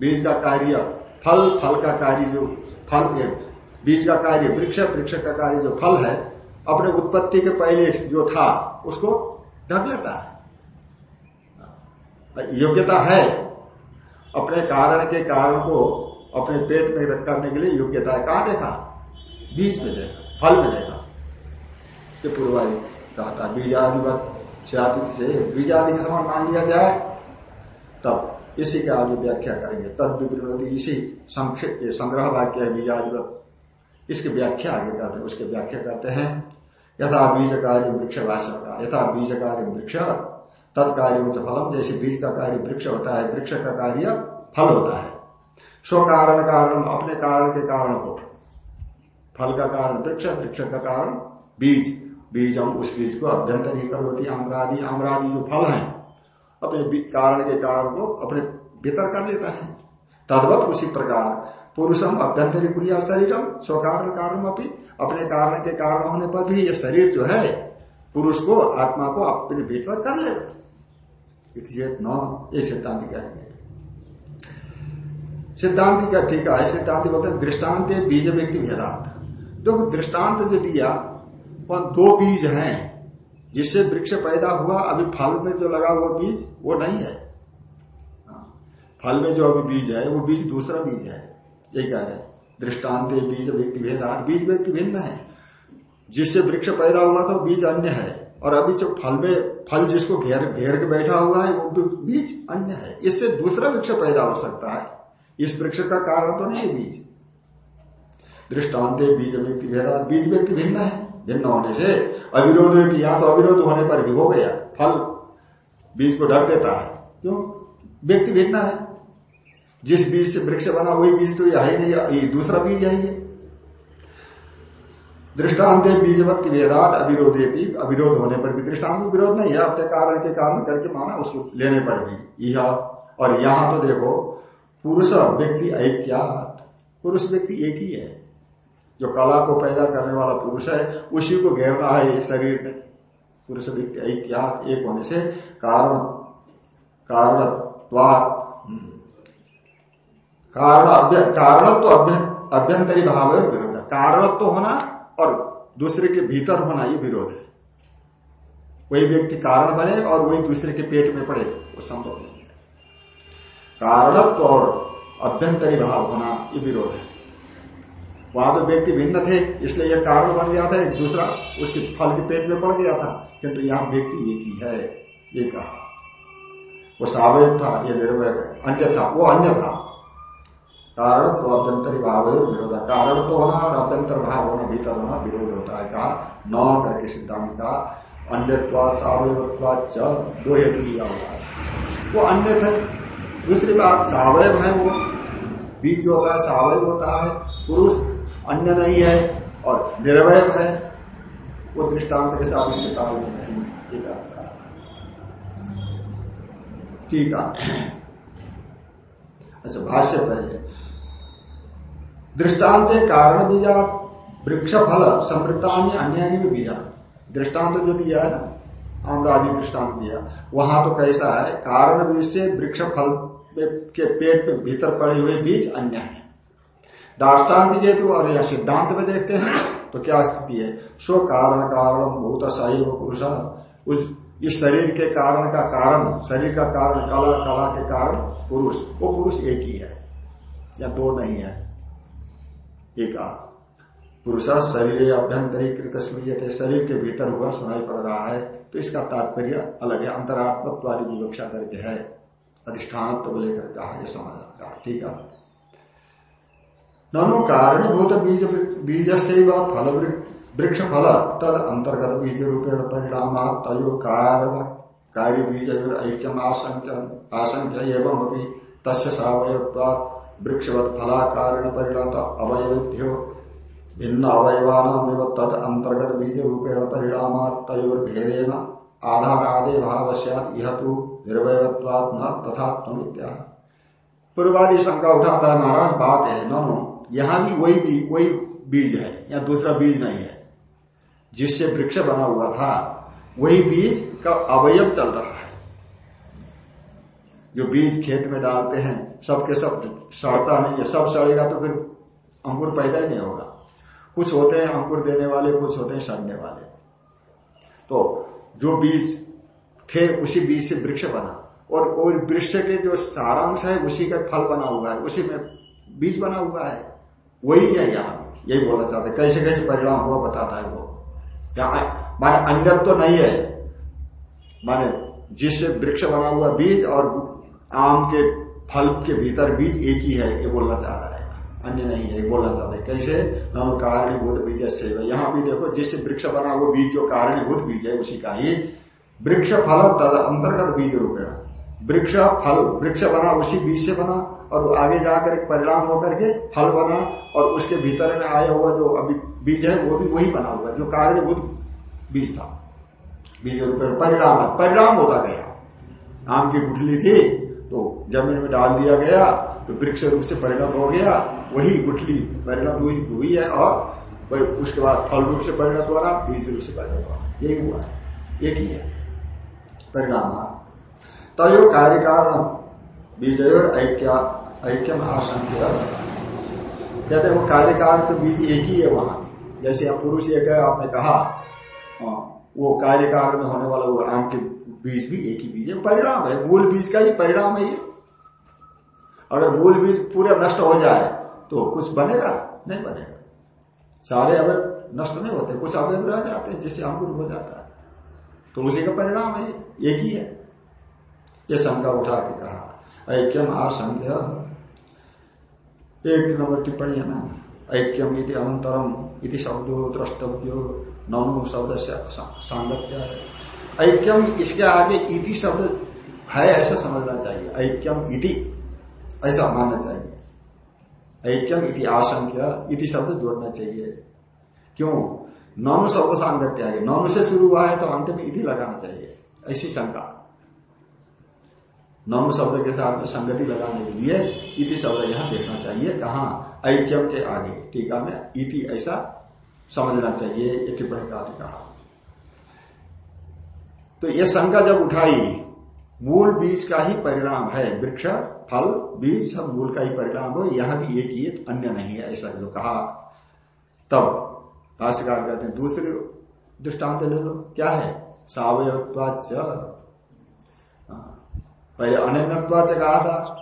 बीज का कार्य, फल फल का कार्य जो, फल बीज का कार्य, वृक्ष वृक्ष का कार्य जो फल है अपने उत्पत्ति के पहले जो था, उसको ढक लेता है। योग्यता है। अपने कारण के कारण को अपने पेट में करने के लिए योग्यता है। कहा देखा? बीज में देखा, फल में देखा। ये पूर्वाधि कहा था बीजादिवत से बीजादि के समान मान लिया जाए, तब इसी के आगे व्याख्या करेंगे। तद विवृणति इसी संक्षिप्त संग्रह वाक्य है बीजादिवत इसकी व्याख्या आगे करते हैं, उसकी व्याख्या करते हैं। यथा बीज कार्य वृक्ष भाषण का यथा बीज कार्य वृक्ष, तत्कार्य फलम, जैसे बीज का कार्य वृक्ष होता है, वृक्ष का कार्य फल होता है। स्व कारण कारण, अपने कारण के कारण को। फल का कारण वृक्ष वृक्ष का कारण बीज। बीज हम उस बीज को अभ्यंतरी होती आम्रादि। आम्रादि जो फल है, अपने कारण के कारण को अपने भीतर कर लेता है। तदवत उसी प्रकार पुरुषम अभ्यंतरी क्रिया शरीरम स्वकारण कारण अपनी अपने कारण के कारण होने पर भी ये शरीर जो है पुरुष को आत्मा को अपने भीतर कर लेगा। ये सिद्धांत कहेंगे सिद्धांति का ठीक है? सिद्धांत बोलते दृष्टांत बीज व्यक्ति भेदात। देखो दृष्टांत जो दिया वह दो बीज हैं जिससे वृक्ष पैदा हुआ अभी फल में जो लगा हुआ बीज वो नहीं है। हाँ, फल में जो अभी बीज है वो बीज दूसरा बीज है। यही कह रहे दृष्टांत बीज, व्यक्ति भेदात बीज व्यक्ति भिन्न है। जिससे वृक्ष पैदा हुआ तो बीज अन्य है। और अभी जो फल में, फल जिसको घेर घेर के बैठा हुआ है, वो बीज अन्य है। इससे दूसरा वृक्ष पैदा हो सकता है। इस वृक्ष का कारण तो नहीं बीज। दृष्टांत बीज, व्यक्ति भेदात बीज व्यक्ति भिन्न है। भिन्न होने से अविरोध या तो अविरोध होने पर भी हो गया। फल बीज को ढक देता है। क्यों? व्यक्ति भिन्न है। जिस बीज से वृक्ष बना, वही बीज तो यह नहीं ये दूसरा बीज है ये। दृष्टांत बीजवत वेदात अविरोधे भी अविरोध होने पर भी दृष्टांत विरोध नहीं है, अपने कारण के कारण करके माना उसको लेने पर भी। यह, और यहाँ तो देखो, पुरुष व्यक्ति ऐक्यात। पुरुष व्यक्ति एक ही है। जो कला को पैदा करने वाला पुरुष है, उसी को घेर रहा है शरीर में। पुरुष व्यक्ति ऐक्यात, एक होने से कारण कारण कारण कारणत्व तो अभ्यंतरी भाव है विरोध। है कारणत्व तो होना और दूसरे के भीतर होना ये विरोध है। वही व्यक्ति कारण बने और वही दूसरे के पेट में पड़े, वो संभव नहीं है। कारणत्व और अभ्यंतरी भाव होना ये विरोध है। वहाँ तो व्यक्ति भिन्न थे, इसलिए यह कारण बन गया था, एक दूसरा उसके फल के पेट में पड़ गया था, किंतु यहाँ व्यक्ति एक ही है, ये कहा। वो सावयव था, ये निर्वय अन्य था वो अन्य था। कारण तो अभ्यंतरी भाव विरोध है। कारण तो होना और अभ्यंतर भाव होना, भीतर होना, विरोध होता है कहा। न करके सिद्धांत का अन्यत्वाद सावयवत्वाद दो हेतु दिया हुआ है। वो अन्य थे। दूसरी बात, सावयव है वो। बीज जो होता है, सावयव होता है। पुरुष अन्य नहीं है और निर्वय है। वो दृष्टांत के साथ उससे ताल्लुक नहीं करता ठीक है। अच्छा भाष्य पहले। दृष्टांत कारण बीजा वृक्ष फल समृद्धा अन्य भी बीजा। दृष्टांत जो दिया है ना, आम्रादि दृष्टांत दिया। वहाँ तो कैसा है, कारण बीज से वृक्ष फल के पेट में भीतर पड़े हुए बीज अन्य है। दाष्टान्त के तो और या सिद्धांत में देखते हैं तो क्या स्थिति है? स्व कारण कारण भूत सैव पुरुष। उस, इस शरीर के कारण का कारण, शरीर का कारण कला कला के कारण पुरुष। वो पुरुष एक ही है, या दो नहीं है। एक पुरुष शरीर अभ्यंतरीकृत स्मृत शरीर के भीतर हुआ सुनाई पड़ रहा है तो इसका तात्पर्य अलग है, अंतरात्मत्वादी विवक्षा करके है। अधिष्ठान को लेकर कहा यह समझ ठीक है। ननु कारणीभूत बीज बीज से फल वृक्ष फल तद अंतर्गत बीज रूपेण परिणाम तयो कारण, कार्य बीज ऐक्यम आशंक्य एवं अभी तस्य वृक्षवत फला कारण परिणत अवयवेभ्यो भिन्न अवयवान तद अंतर्गत बीज रूपेण परिणाम तयोर्भेदेन आदे भाव यह तो निर्वयत्वात् न तथा तुम पूर्वादि शंका उठाता है, महाराज, बात है, नो यहाँ भी वही भी वही बीज है या दूसरा बीज नहीं है। जिससे वृक्ष बना हुआ था, वही बीज का अवयव चल रहा है। जो बीज खेत में डालते हैं, सबके सब सड़ता नहीं है। सब सड़ेगा तो फिर अंकुर पैदा ही नहीं होगा। कुछ होते हैं अंकुर देने वाले, कुछ होते हैं सड़ने वाले। तो जो बीज थे, उसी बीज से वृक्ष बना। और वृक्ष के जो सारांश है, उसी का फल बना हुआ है। उसी में बीज बना हुआ है। वही है यहाँ यही बोलना चाहते कैसे कैसे परिणाम हुआ बताता है वो। माने अन्य तो नहीं है। माने जिससे वृक्ष बना हुआ बीज और आम के फल के भीतर बीज एक ही है, ये बोलना चाह रहा है। अन्य नहीं है बोलना चाहते है। कैसे? नाम कारणीभूत बीज से। यहाँ भी देखो जिससे वृक्ष बना हुआ बीज जो कारणीभूत बीज है, उसी का ही वृक्ष फल तद अंतर्गत बीज रूपेण। वृक्ष फल, वृक्ष बना, उसी बीज से बना, और आगे जाकर एक परिणाम होकर के फल बना, और उसके भीतर में आया हुआ जो अभी बीज है, वो भी वही बना हुआ जो कारणभूत बीज था। बीज रूप परिणाम परिणाम होता गया। आम की गुठली थी ज़मीन में डाल दिया गया तो वृक्ष रूप से परिणत हो गया वही गुठली परिणत हुई हुई है और उसके बाद फल रूप से परिणत हो रहा बीज रूप से परिणत हो रहा यही हुआ है। एक ही है। परिणाम तय कार्य कारण बीज और ऐक्य ऐक्यम कहते वो कार्यकाल के बीज एक ही है वहाँ। जैसे पुरुष एक है आपने कहा हाँ, वो कार्यकाल में होने वाला वो आम के बीज भी एक ही बीज है। परिणाम है मूल बीज का ही परिणाम है ये। अगर मूल बीज पूरा नष्ट हो जाए तो कुछ बनेगा? नहीं बनेगा। सारे अवय नष्ट नहीं होते, कुछ अवयव रह जाते हैं, जिससे अंकुर हो जाता है। तो उसी का परिणाम है, एक ही है। ये शंका उठा के कहा, ऐक्यम आशंक्य एक नंबर टिप्पणी है ना? ऐक्यम इति अनंतरम इति शब्दो द्रष्टव्यो नौ शब्द से, सांगत्य है। ऐक्यम इसके आगे इति शब्द है, ऐसा समझना चाहिए। ऐक्यम इति। ऐसा मानना चाहिए। ऐक्यम इति आशंक्य, इति शब्द जोड़ना चाहिए। क्यों? नौ शब्द सांगत्य आगे। नौ से शुरू हुआ है तो अंत में इति लगाना चाहिए। ऐसी शंका। नम शब्द के साथ में संगति लगाने के लिए इति शब्द यहाँ देखना चाहिए। कहा? ऐक्यम के आगे। टीका में इति ऐसा समझना चाहिए, ये टिप्पणी का कहा। तो ये शंका जब उठाई मूल बीज का ही परिणाम है, वृक्ष, फल, बीज, सब मूल का ही परिणाम हो, यह भी एक ही अन्य नहीं है, ऐसा जो कहा। तब भाष्यकार कहते हैं, दूसरे दृष्टांत ले लो, क्या है? सावयत्वाच पहले अनन्यत्वाच कहा था,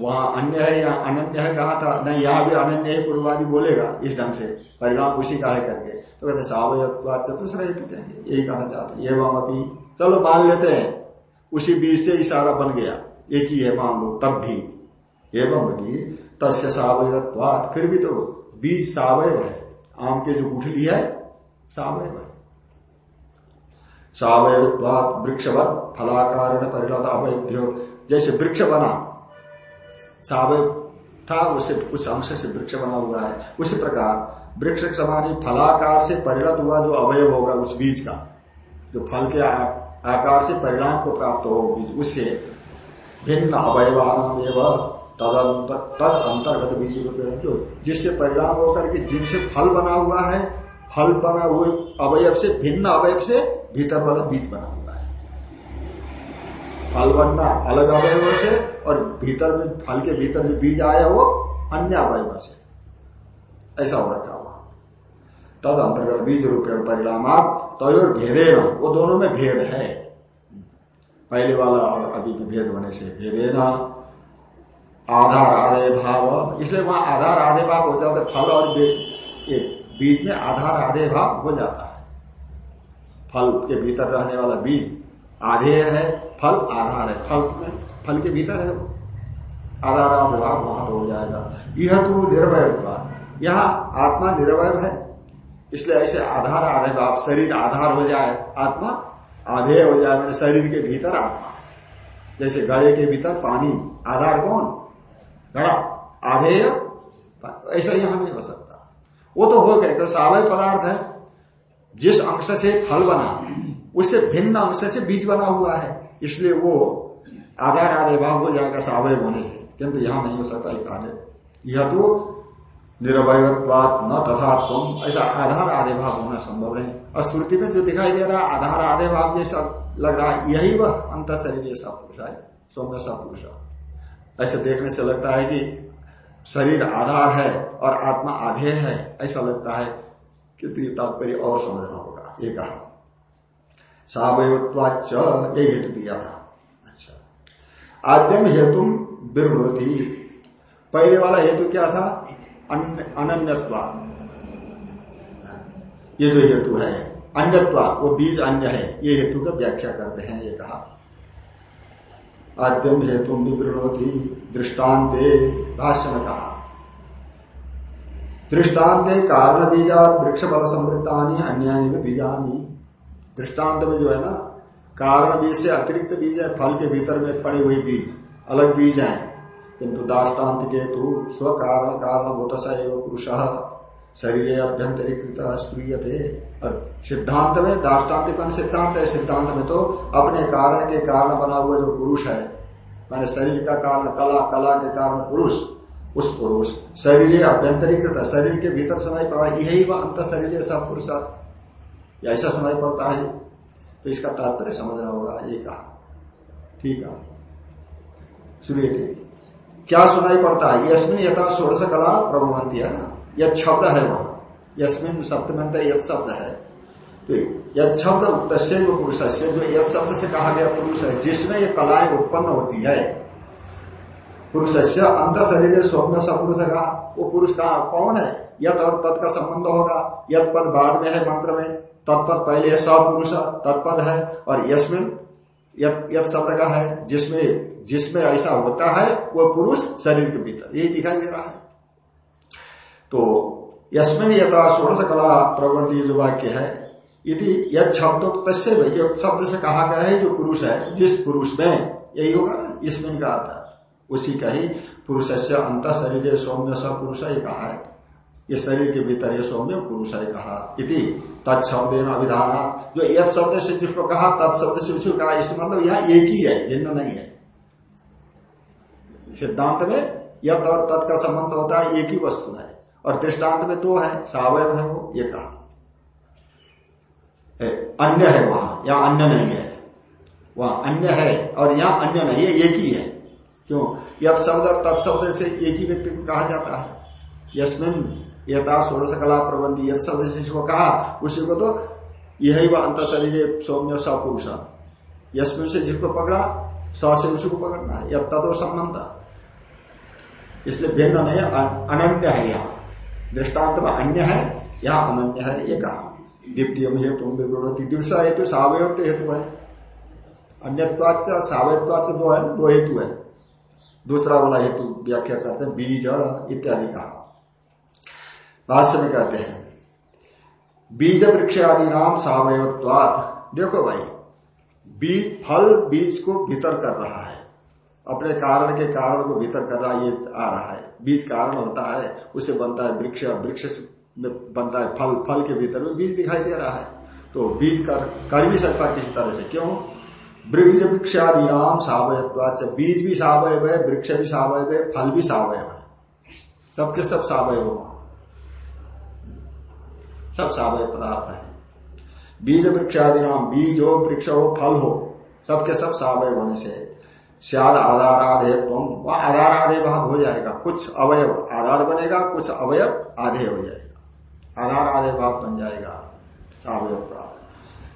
वहाँ अन्य है या अनन्य है कहा था? नहीं, यहाँ भी अनन्य ही, पूर्वादि बोलेगा, इस ढंग से, परिणाम उसी का है करके। तो कहते सावयत्वाच दूसरा हेतु यही कहना चाहते एवं अभी चलो मान लेते हैं उसी बीज से इशारा बन गया। एक ही है मान लो तब भी। एवं भी तस्य सावयत्वात फिर भी तो बीज सावय है। आम के जो गुठली है सावय है। सावयवाद वृक्षवत फलाकार परिणत अवैभ्यो जैसे वृक्ष बना सावय था उससे कुछ अंश से वृक्ष बना हुआ है। उसी प्रकार वृक्ष समान फलाकार से परिणत हुआ जो अवयव होगा उस बीज का, जो फल के आकार से परिणाम को प्राप्त हो बीज उससे भिन्न अवयवान तद अंतर्गत बीज जो जिससे परिणाम होकर के जिनसे फल बना हुआ है, फल बना हुए अवयव से भिन्न अवयव से भीतर वाला बीज बना हुआ है। फल बनना अलग अवयव से और भीतर में फल के भीतर जो बीज आया वो अन्य अवयव से। ऐसा हो रखा हुआ। तद अंतर्गत बीज रूपेण परिणाम तयोर भेदे न वो दोनों में भेद है। पहले वाला और अभी भी भेद होने से भेदे ना। आधार आधे भाव। इसलिए वहाँ आधार आधे भाव हो जाता है। फल और बीज में आधार आधे भाव हो जाता है। फल के भीतर रहने वाला बीज आधे है। फल आधार है। फल में फल के भीतर है वो। आधार आधे भाव वहाँ तो हो जाएगा। यह तो निर्वय यहाँ आत्मा निर्वय है। इसलिए ऐसे आधार आधे भाव शरीर आधार हो जाए, आत्मा आधे हो जाए, मैंने शरीर के भीतर आत्मा। जैसे गड़े के भीतर पानी, आधार कौन? घड़ा आधेय, ऐसा यहाँ नहीं हो सकता। वो तो हो गया सावय पदार्थ है। जिस अंश से फल बना, उससे भिन्न अंश से बीज बना हुआ है। इसलिए वो आधार आधे भाव हो जाएगा, सावय होने से। किंतु यहाँ नहीं हो सकता यह तो निरवयत्वात न तथा तुम ऐसा आधार आधे भाव होना संभव नहीं। और श्रुति में जो दिखाई दे रहा है, आधार आधे भाव जैसा लग रहा है, यही वह अंत शरीर सा पुरुष है, सौम्य सा पुरुष ऐसे देखने से लगता है कि शरीर आधार है और आत्मा आधे है, ऐसा लगता है किंतु ये तात्पर्य और समझना होगा। ये कहा। सावयत्वाच ये हेतु दिया था। अच्छा। आद्यम हेतु बिरती पहले वाला हेतु क्या था? अनन्यत्वाद ये जो हेतु है अन्यत्वाद वो बीज अन्य है, ये हेतु का व्याख्या करते हैं, ये कहा। आद्यम हेतु विवृणती दृष्टान्ते, भाष्य में कहा। दृष्टान्ते कारण बीजा वृक्ष बल समृद्धानी, अन्यानी में बीजानी। दृष्टांत में जो है ना, कारण बीज से अतिरिक्त बीज है, फल के भीतर में पड़े हुए बीज, अलग बीज है। किंतु दाष्टान्त के तु स्व कारण कारण भूत पुरुष। शरीर अभ्यंतरिकृत स्त्रीय थे और सिद्धांत में दाष्टान्तिक सिद्धांत है। सिद्धांत में तो अपने कारण के कारण बना हुआ जो पुरुष है, माने शरीर का कारण, कला कला के कारण पुरुष, उस पुरुष। शरीर अभ्यंतरिकृत शरीर के भीतर सुनाई पड़ा, यही वह अंत शरीर सब पुरुष। ऐसा सुनाई पड़ता है। तो इसका तात्पर्य समझना होगा, ये कहा। ठीक है। सुनिए क्या सुनाई पड़ता है? यशमिन यथा षोड़श कला प्रभुवंती है ना? यद शब्द है वह। यशमिन सप्तमंत यद शब्द है। तो यद शब्द उक्त पुरुष से जो यद शब्द से कहा गया पुरुष है, जिसमें ये कलाएँ उत्पन्न होती है पुरुष से अंत शरीर स्वप्न सपुरुष का, वो पुरुष कहा कौन है? यद और तत् का संबंध होगा। यद पद बाद में है, मंत्र में। तत्पद पहले है, सपुरुष तत्पद है, और यशमिन यद शब्द का है, जिसमें जिसमें ऐसा होता है वह पुरुष शरीर के भीतर, यही दिखाई दे रहा है। तो यशमिन यथा षोड़श कला प्रबंधी जो वाक्य है। यदि यद शब्द शब्द से कहा गया है, जो पुरुष है, जिस पुरुष में, यही होगा ना इसमें का अर्थ। उसी का ही पुरुष से अंत शरीर सौम्य स पुरुष ही कहा है। ये शरीर के भीतर ये सौम्य पुरुष है कहा इति तत्शब्द अभिधान जो यद शब्द से जिसको कहा तत्शब्द से उसको कहा इस मतलब यहाँ एक ही है, भिन्न नहीं है। सिद्धांत में यद और तत् का संबंध होता है, एक ही वस्तु है। और दृष्टांत में दो है सावय है वो, ये कहा। अन्य है वहाँ, या अन्य नहीं है। वहाँ अन्य है, और यहाँ अन्य नहीं है, एक ही है। क्यों? यद शब्द और तत्शब्द से एक ही व्यक्ति को कहा जाता है। यशमिन यथा षोड़श कला प्रबंधी यद शब्द जिसको कहा उसी को तो यही वह अंत शरीर सौम्य सपुरुष यशमिन से जिसको पकड़ा, स से उसी को पकड़ना है यद तत्व संबंध इसलिए भिन्न नहीं अनन्य है यहाँ। दृष्टांत में अन्य है, यहाँ अनन्य है, ये कहा। द्वितीय हेतु दूसरा हेतु सावयत्व हेतु है। अन्यवाच सावयत्वाच दो है, दो हेतु है। दूसरा वाला हेतु व्याख्या करते हैं, बीज इत्यादि कहा। भाष्य में कहते हैं बीज वृक्ष आदि नाम सावयत्वात देखो भाई बीज फल बीज को भीतर कर रहा है। अपने कारण के कारण को भीतर कर रहा है, ये आ रहा है। बीज कारण होता है, उसे बनता है वृक्ष वृक्ष में बनता है फल फल के भीतर में बीज दिखाई दे रहा है। तो बीज कर कर भी सकता किसी तरह से। क्यों? वृक्ष वृक्षादि नाम सावयत्वाच बीज भी सावयव है, वृक्ष भी सावयव है, फल भी सावयव है। सबके सब सावयव वहाँ सब सावय पदार्थ है। बीज वृक्षादि नाम बीज हो, वृक्ष हो, फल हो, सबके सब सावय होने से श्याद आधार आधे तुम वह आधार आधे भाग हो जाएगा। कुछ अवयव आधार बनेगा, कुछ अवयव आधे हो जाएगा। आधार आधे भाग बन जाएगा सावयव का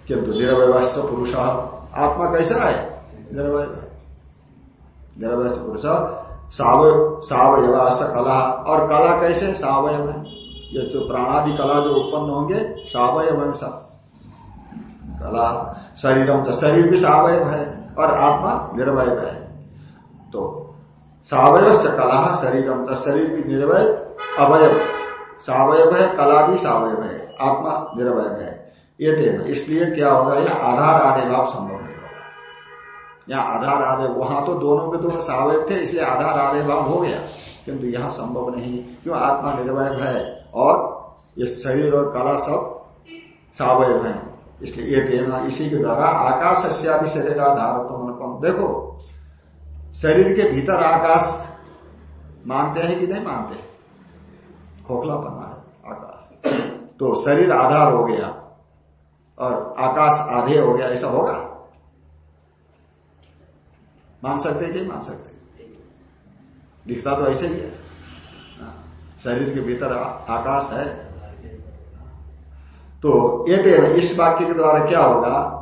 किंतु निरवयवस्थ पुरुष, आत्मा कैसा है? निरवय। निरवय पुरुष सावयवास कला। और कला कैसे? सावयव है। ये जो प्राणादि कला जो उत्पन्न होंगे सावयव सब कला शरीरम शरीर भी सावयव है और आत्मा निर्वय है। तो सावयव कला शरीरम शरीर भी निर्वय, अवयव। सावयव है, कला भी सावयव है, आत्मा निर्वय है। ये तेना इसलिए क्या होगा यह आधार आधे भाव संभव नहीं होगा। यहाँ आधार आधे वहाँ तो दोनों के दोनों सावयव थे, इसलिए आधार आधे भाव हो गया। किंतु यहाँ संभव नहीं, क्यों? आत्मा निर्वय है। और ये शरीर और कला सब सावय है। इसलिए ये देना इसी के द्वारा आकाश भी शरीर आधार तो देखो शरीर के भीतर आकाश मानते हैं कि नहीं मानते? खोखला बना है आकाश। तो शरीर आधार हो गया और आकाश आधे हो गया ऐसा होगा? मान सकते कि मान सकते? दिखता तो ऐसे है हाँ, शरीर के भीतर आकाश है। तो ये देना इस वाक्य के द्वारा क्या होगा?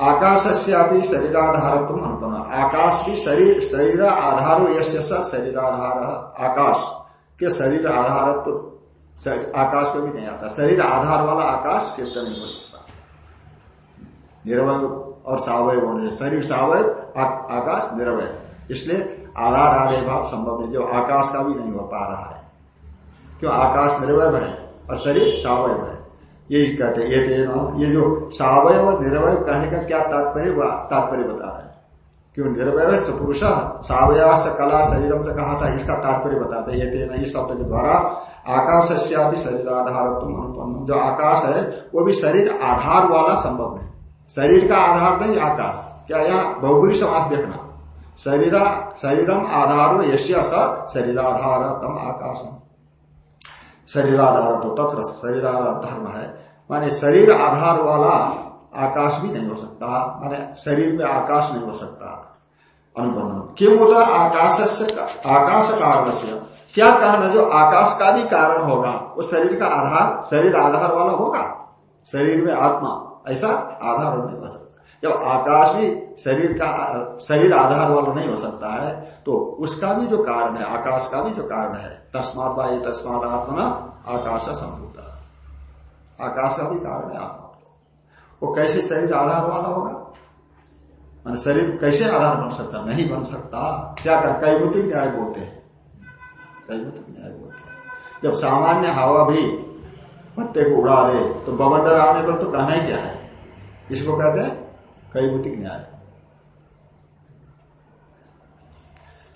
आकाश से भी शरीराधार तुम अनुपम आकाश भी शरीर शरीर आधार यश शरीराधार। आकाश के शरीर आधार तो आकाश में भी नहीं आता। शरीर आधार वाला आकाश सिद्ध नहीं हो सकता। निर्वय और सावय होने शरीर सावय आकाश निर्वय। इसलिए आधार आधे भाव संभव नहीं। जो आकाश का भी नहीं हो पा रहा है। क्यों आकाश निर्वय है और शरीर सावय है। यही कहते ये देना ये जो सावय और निर्वय कहने का क्या तात्पर्य तात्पर्य बता रहे हैं क्यों निर्वय से पुरुष सावया से कला शरीरम से कहा था, इसका तात्पर्य बताते ये देना इस शब्द के द्वारा आकाश से भी शरीर आधार जो आकाश है, वो भी शरीर आधार वाला संभव है। शरीर का आधार नहीं, आकाश। क्या यहाँ बहुगुरी समाज देखना? शरीरा, शरीरम आधारो यश्य शरीराधार तम आकाशम। शरीराधार तो तत्र शरीराधार धर्म है। माने शरीर आधार वाला आकाश भी नहीं हो सकता, माने शरीर में आकाश नहीं हो सकता। अनुगमन। क्यों बोला आकाश से आकाश कारण से क्या कहना जो आकाश का भी कारण होगा, वो शरीर का आधार, शरीर आधार वाला होगा? शरीर में आत्मा, ऐसा आधार नहीं हो सकता जब आकाश भी शरीर का, शरीर आधार वाला नहीं हो सकता है तो उसका भी जो कारण है, आकाश का भी जो कारण है, तस्मात वाय तस्मात आत्मा आकाश संभूत। आकाश का भी कारण है आत्मा को। वो कैसे शरीर आधार वाला होगा? मान शरीर कैसे आधार बन सकता नहीं बन सकता। क्या कर कैमुतिक न्याय बोलते हैं। कैमुतिक न्याय बोलते हैं। जब सामान्य हवा भी पत्ते को उड़ा दे तो बवंडर आने पर तो कहना ही क्या है? इसको कहते हैं कैमुतिक न्याय।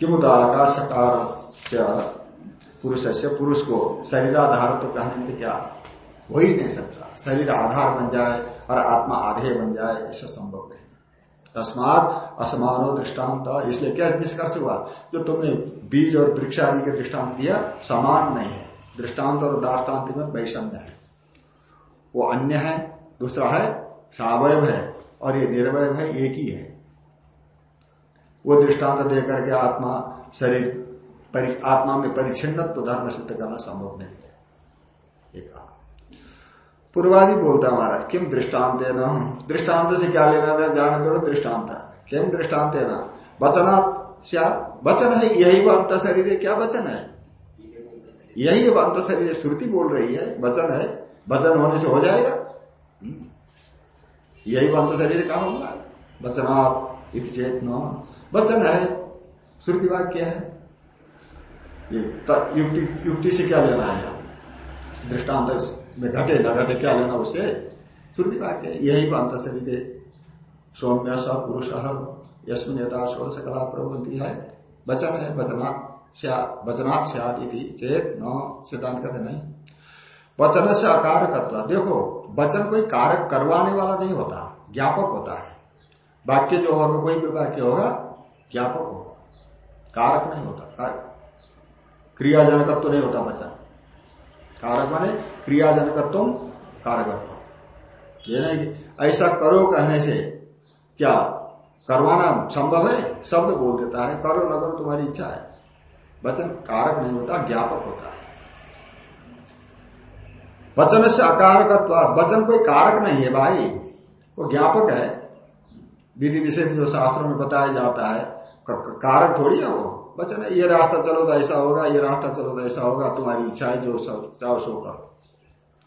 किमुदा आकाशकार पुरुष से पुरुष को शरीर आधार तो कहने में क्या? हो ही नहीं सकता। शरीर आधार बन जाए और आत्मा आधे बन जाए, ऐसा संभव नहीं। तस्मात असमानो दृष्टांत इसलिए क्या निष्कर्ष हुआ? जो तुमने बीज और वृक्ष आदि के दृष्टांत दिया, समान नहीं है। दृष्टांत और दाष्टान्त में वैषम्य है। वो अन्य है, दूसरा है, सावयव है। और ये निर्वय है एक ही है। वो दृष्टांत दे करके आत्मा शरीर परि, आत्मा में परिचिन्न तो धर्म सिद्ध करना संभव नहीं है। एक पूर्वादि बोलता है महाराज किम दृष्टांत ना? दृष्टांत से क्या लेना था जाने दो दृष्टांत किम दृष्टांत ना? वचनात् वचन है यही वो अंत शरीर है। क्या वचन है? यही अंत शरीर श्रुति बोल रही है वचन है। वचन होने से हो जाएगा। हम्म। यही अंत शरीर कहा होगा। वचनात् चेत न वचन है श्रुति वाक्य है? ये युक्ति युक्ति से क्या लेना है? दृष्टांत में घटे न घटे, क्या लेना उसे? श्रुति वाक्य यही अंत शरीर सौम्य स पुरुष यशमिन यथा षोड़श कला प्रवृत्ति है। वचन है, वचना वचनात् चेत न, सिद्धांत कहते नहीं। वचन से अकारकत्व। देखो, वचन कोई कारक करवाने वाला नहीं होता, ज्ञापक होता है। वाक्य जो होगा कोई भी वाक्य होगा, ज्ञापक होगा। कारक नहीं होता, कारक। क्रियाजनकत्व नहीं होता वचन। कारक माने क्रियाजनकत्व कारकत्व। ये नहीं कि ऐसा करो कहने से क्या करवाना संभव है? शब्द बोल देता है, करो न करो तुम्हारी इच्छा है। वचन कारक नहीं होता, ज्ञापक होता है। वचन से अकारक वचन कोई कारक नहीं है भाई। वो ज्ञापक है। विधि निषेध जो शास्त्रों में बताया जाता है कारक थोड़ी है वो। वचन है, ये रास्ता चलो तो ऐसा होगा, ये रास्ता चलो तो ऐसा होगा, तुम्हारी इच्छा है जो चाहो सो करो।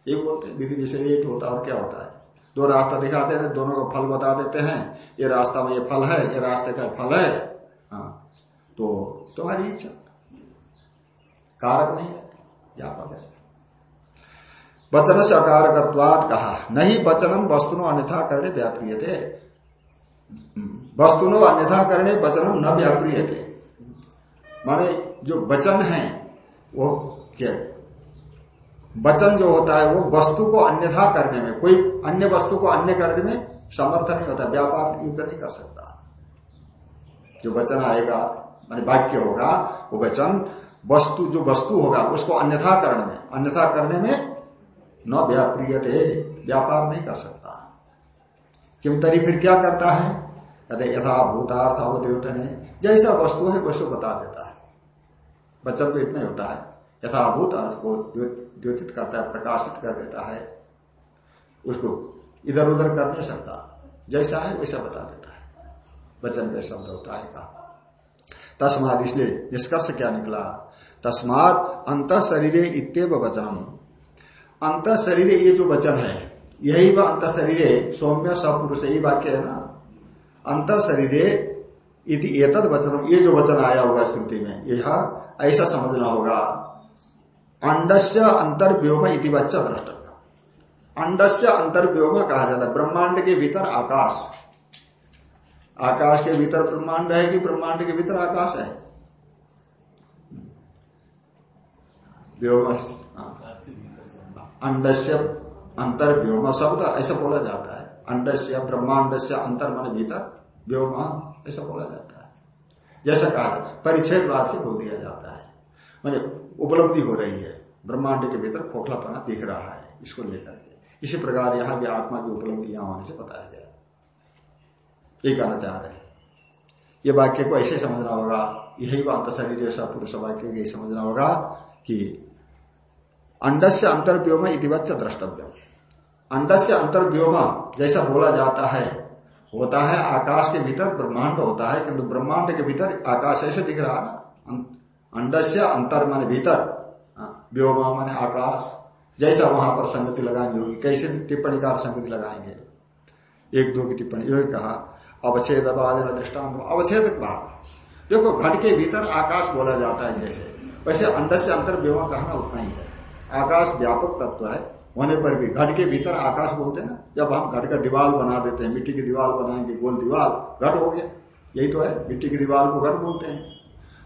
ये बोलते विधि निषेध एक होता और क्या होता है? दो रास्ता दिखाते हैं, दोनों को फल बता देते हैं। ये रास्ता में ये फल है, ये रास्ते का फल है। हाँ तो तुम्हारी इच्छा। कारक नहीं है व्यापक है। वचन से अकारकत्वाद कहा। नहीं वचनम वस्तुनो अन्यथा करने व्याप्रिय थे वस्तुनो अन्यथा करने वचनम न व्याप्रिय थे माने जो वचन है, वो क्या? वचन जो होता है, वो वस्तु को अन्यथा करने में, कोई अन्य वस्तु को अन्य करने में समर्थ नहीं होता, व्यापार युद्ध नहीं कर सकता। जो वचन आएगा, मान वाक्य होगा, वो वचन, वस्तु जो वस्तु होगा, उसको अन्यथा करने में, अन्यथा करने में न व्याप्रिय व्यापार नहीं कर सकता। किम तरी फिर क्या करता है? कहते यथा भूतार्थ अवद्योतन है जैसा वस्तु है वस्तु बता देता है। वचन तो इतना ही होता है। यथाभूत अर्थ को द्योतित करता है, प्रकाशित कर देता है। उसको इधर उधर कर नहीं सकता। जैसा है वैसा बता देता है। वचन में शब्द होता है कहा तस्माद इसलिए निष्कर्ष क्या निकला? तस्मात अंत शरीर इतव वचन अंत शरीर ये जो वचन है यही वह अंत शरीर सौम्य सपुरुष यही वाक्य है ना? अंत शरीर इति एतद वचन ये जो वचन आया होगा श्रुति में यह ऐसा समझना होगा। अंडस्य अंतर्व्योम इति बच्चा द्रष्टव्य अंडस्य अंतर्व्योम कहा जाता है ब्रह्मांड के भीतर आकाश। आकाश के भीतर ब्रह्मांड है कि ब्रह्मांड के भीतर आकाश है? व्योम अंडस्य अंतर व्योम शब्द, ऐसा बोला जाता है। अंडस्य ब्रह्मांड से अंतर मन भीतर, व्योम ऐसा बोला जाता है। जैसा कहा परिच्छेद बाद से बोल दिया जाता है। मैंने उपलब्धि हो रही है, ब्रह्मांड के भीतर खोखलापना दिख रहा है, इसको लेकर के। इसी प्रकार यहाँ भी आत्मा की उपलब्धि यहाँ होने से बताया गया। ये कहना चाह रहे हैं। ये वाक्य को ऐसे समझना होगा, यही बात शरीर ऐसा पुरुष वाक्य यही समझना होगा कि अंडस्य अंतर्व्योम इतिवच्च द्रष्टव्य अंडस्य अंतर्व्योम जैसा बोला जाता है होता है आकाश के भीतर ब्रह्मांड होता है किंतु ब्रह्मांड के भीतर आकाश ऐसे दिख रहा ना। अंडस्य अंतर माने भीतर हाँ, व्योमा माने आकाश। जैसा वहाँ पर संगति लगानी होगी कैसे टिप्पणी कार संगति लगाएँगे? एक दो की टिप्पणी यही कहा अवच्छेद दृष्टान अवच्छेद देखो घट के भीतर आकाश बोला जाता है जैसे। वैसे अंडर से अंतर व्योमा कहना उतना ही है। आकाश व्यापक तत्व है। होने पर भी घट के भीतर आकाश बोलते हैं ना, जब हम घट का दीवार बना देते हैं, मिट्टी की दीवार बनाएँगे, गोल दीवार घट हो गया। यही तो है, मिट्टी की दीवार को घट बोलते हैं।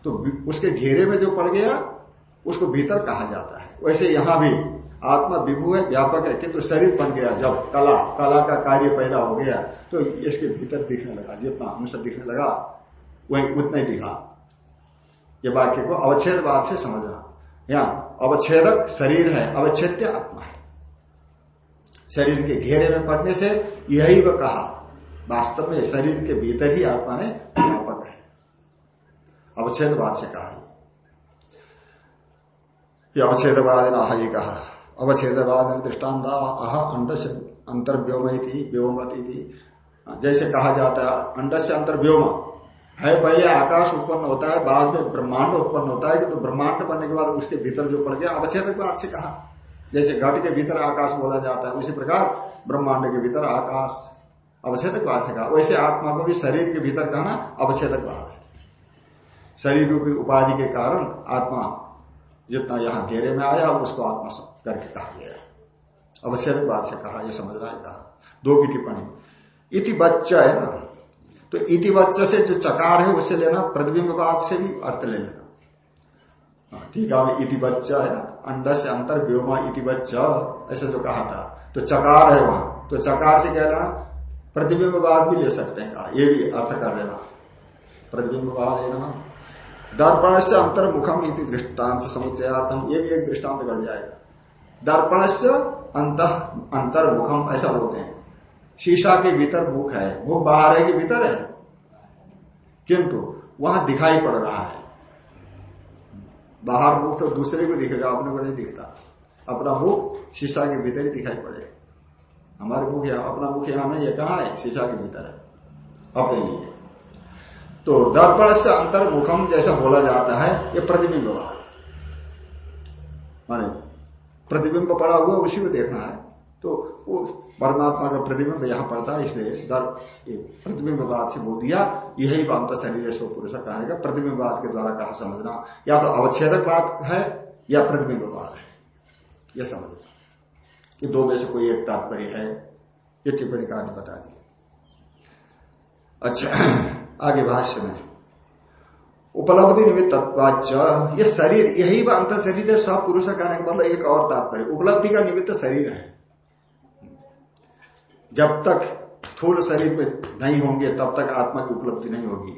तो उसके घेरे में जो पड़ गया, उसको भीतर कहा जाता है। वैसे यहाँ भी आत्मा विभू है, व्यापक है, किंतु तो शरीर बन गया जब कला कला का कार्य पैदा हो गया तो इसके भीतर दिखने लगा, जितना अंश दिखने लगा, वही उतना ही दिखा। ये वाक्य को अवच्छेदवाद से समझना। यहाँ अवच्छेदक शरीर है, अवच्छेद्य आत्मा है। शरीर के घेरे में पड़ने से यही वह कहा, वास्तव में शरीर के भीतर ही आत्मा ने व्यापक है। अवच्छेदवाद से कहा यह। अवच्छेदवाद आह, ये कहा, अवच्छेदवाद दृष्टांत आह अंड अंतर्व्योम थी व्योमती थी जैसे कहा जाता है अंड से अंतर्व्योम। है पहले आकाश उत्पन्न होता है, बाद में ब्रह्मांड उत्पन्न होता है कि तो ब्रह्मांड बनने के बाद उसके भीतर जो पड़ गया अवच्छेदवाद से कहा। जैसे घट के भीतर आकाश बोला जाता है, उसी प्रकार ब्रह्मांड के भीतर आकाश। अवच्छेदक बात से कहा। वैसे आत्मा को भी शरीर के भीतर कहना अवच्छेदक बात है शरीर रूपी उपाधि के कारण आत्मा जितना यहाँ घेरे में आया, उसको आत्मा करके कहा गया। अवच्छेदक बात से कहा यह समझ रहा है कहा। दो की टिप्पणी। इति बच्चा है ना? तो इति बच्चा से जो चकार है उसे लेना प्रतिबिंब बात से भी अर्थ ले लेना। हाँ, ठीक है इति बच्चा है ना अंड से अंतर व्योमा इति बच्चा ऐसा जो कहा था। तो चकार है वहाँ। तो चकार से कह लेना प्रतिबिंबवाद भी ले सकते हैं कहा। ये भी अर्थ कर लेना। प्रतिबिंबवाद लेना दर्पण से अंतर्मुखम इति दृष्टांत समुचयार्थम ये भी एक दृष्टांत कर जाएगा। दर्पण से अंत अंतर्मुखम ऐसा बोलते हैं। शीशा के भीतर मुख है मुख बाहर है कि भीतर है। किंतु वहाँ दिखाई पड़ रहा है। बाहर मुख तो दूसरे को दिखेगा, अपने को नहीं दिखता। अपना मुख शीशा के भीतर ही दिखाई पड़े। हमारे मुख यहाँ, अपना मुख यहाँ में ये कहा है? शीशा के भीतर है, अपने लिए। तो दर्पण से अंतर्मुखम जैसा बोला जाता है, ये प्रतिबिंब माने प्रतिबिंब पड़ा हुआ, उसी को देखना है। तो परमात्मा का प्रतिबिंब यहाँ पड़ता है, इसलिए प्रतिबिंबवाद से बोल दिया, यही अंत शरीर स्व पुरुष कहने का प्रतिबिंबवाद के द्वारा कहा समझना। या तो अवच्छेदक बात है, या प्रतिबिंबवाद है। यह समझना। कि दो में से कोई एक तात्पर्य है, ये टिप्पणी कार ने बता दिया। अच्छा आगे भाष्य में। उपलब्धि निमित्त ये शरीर, यही अंत शरीर है सब पुरुष कहने का मतलब एक और तात्पर्य। उपलब्धि का निमित्त शरीर है। जब तक थूल शरीर में नहीं होंगे, तब तक आत्मा की उपलब्धि नहीं होगी।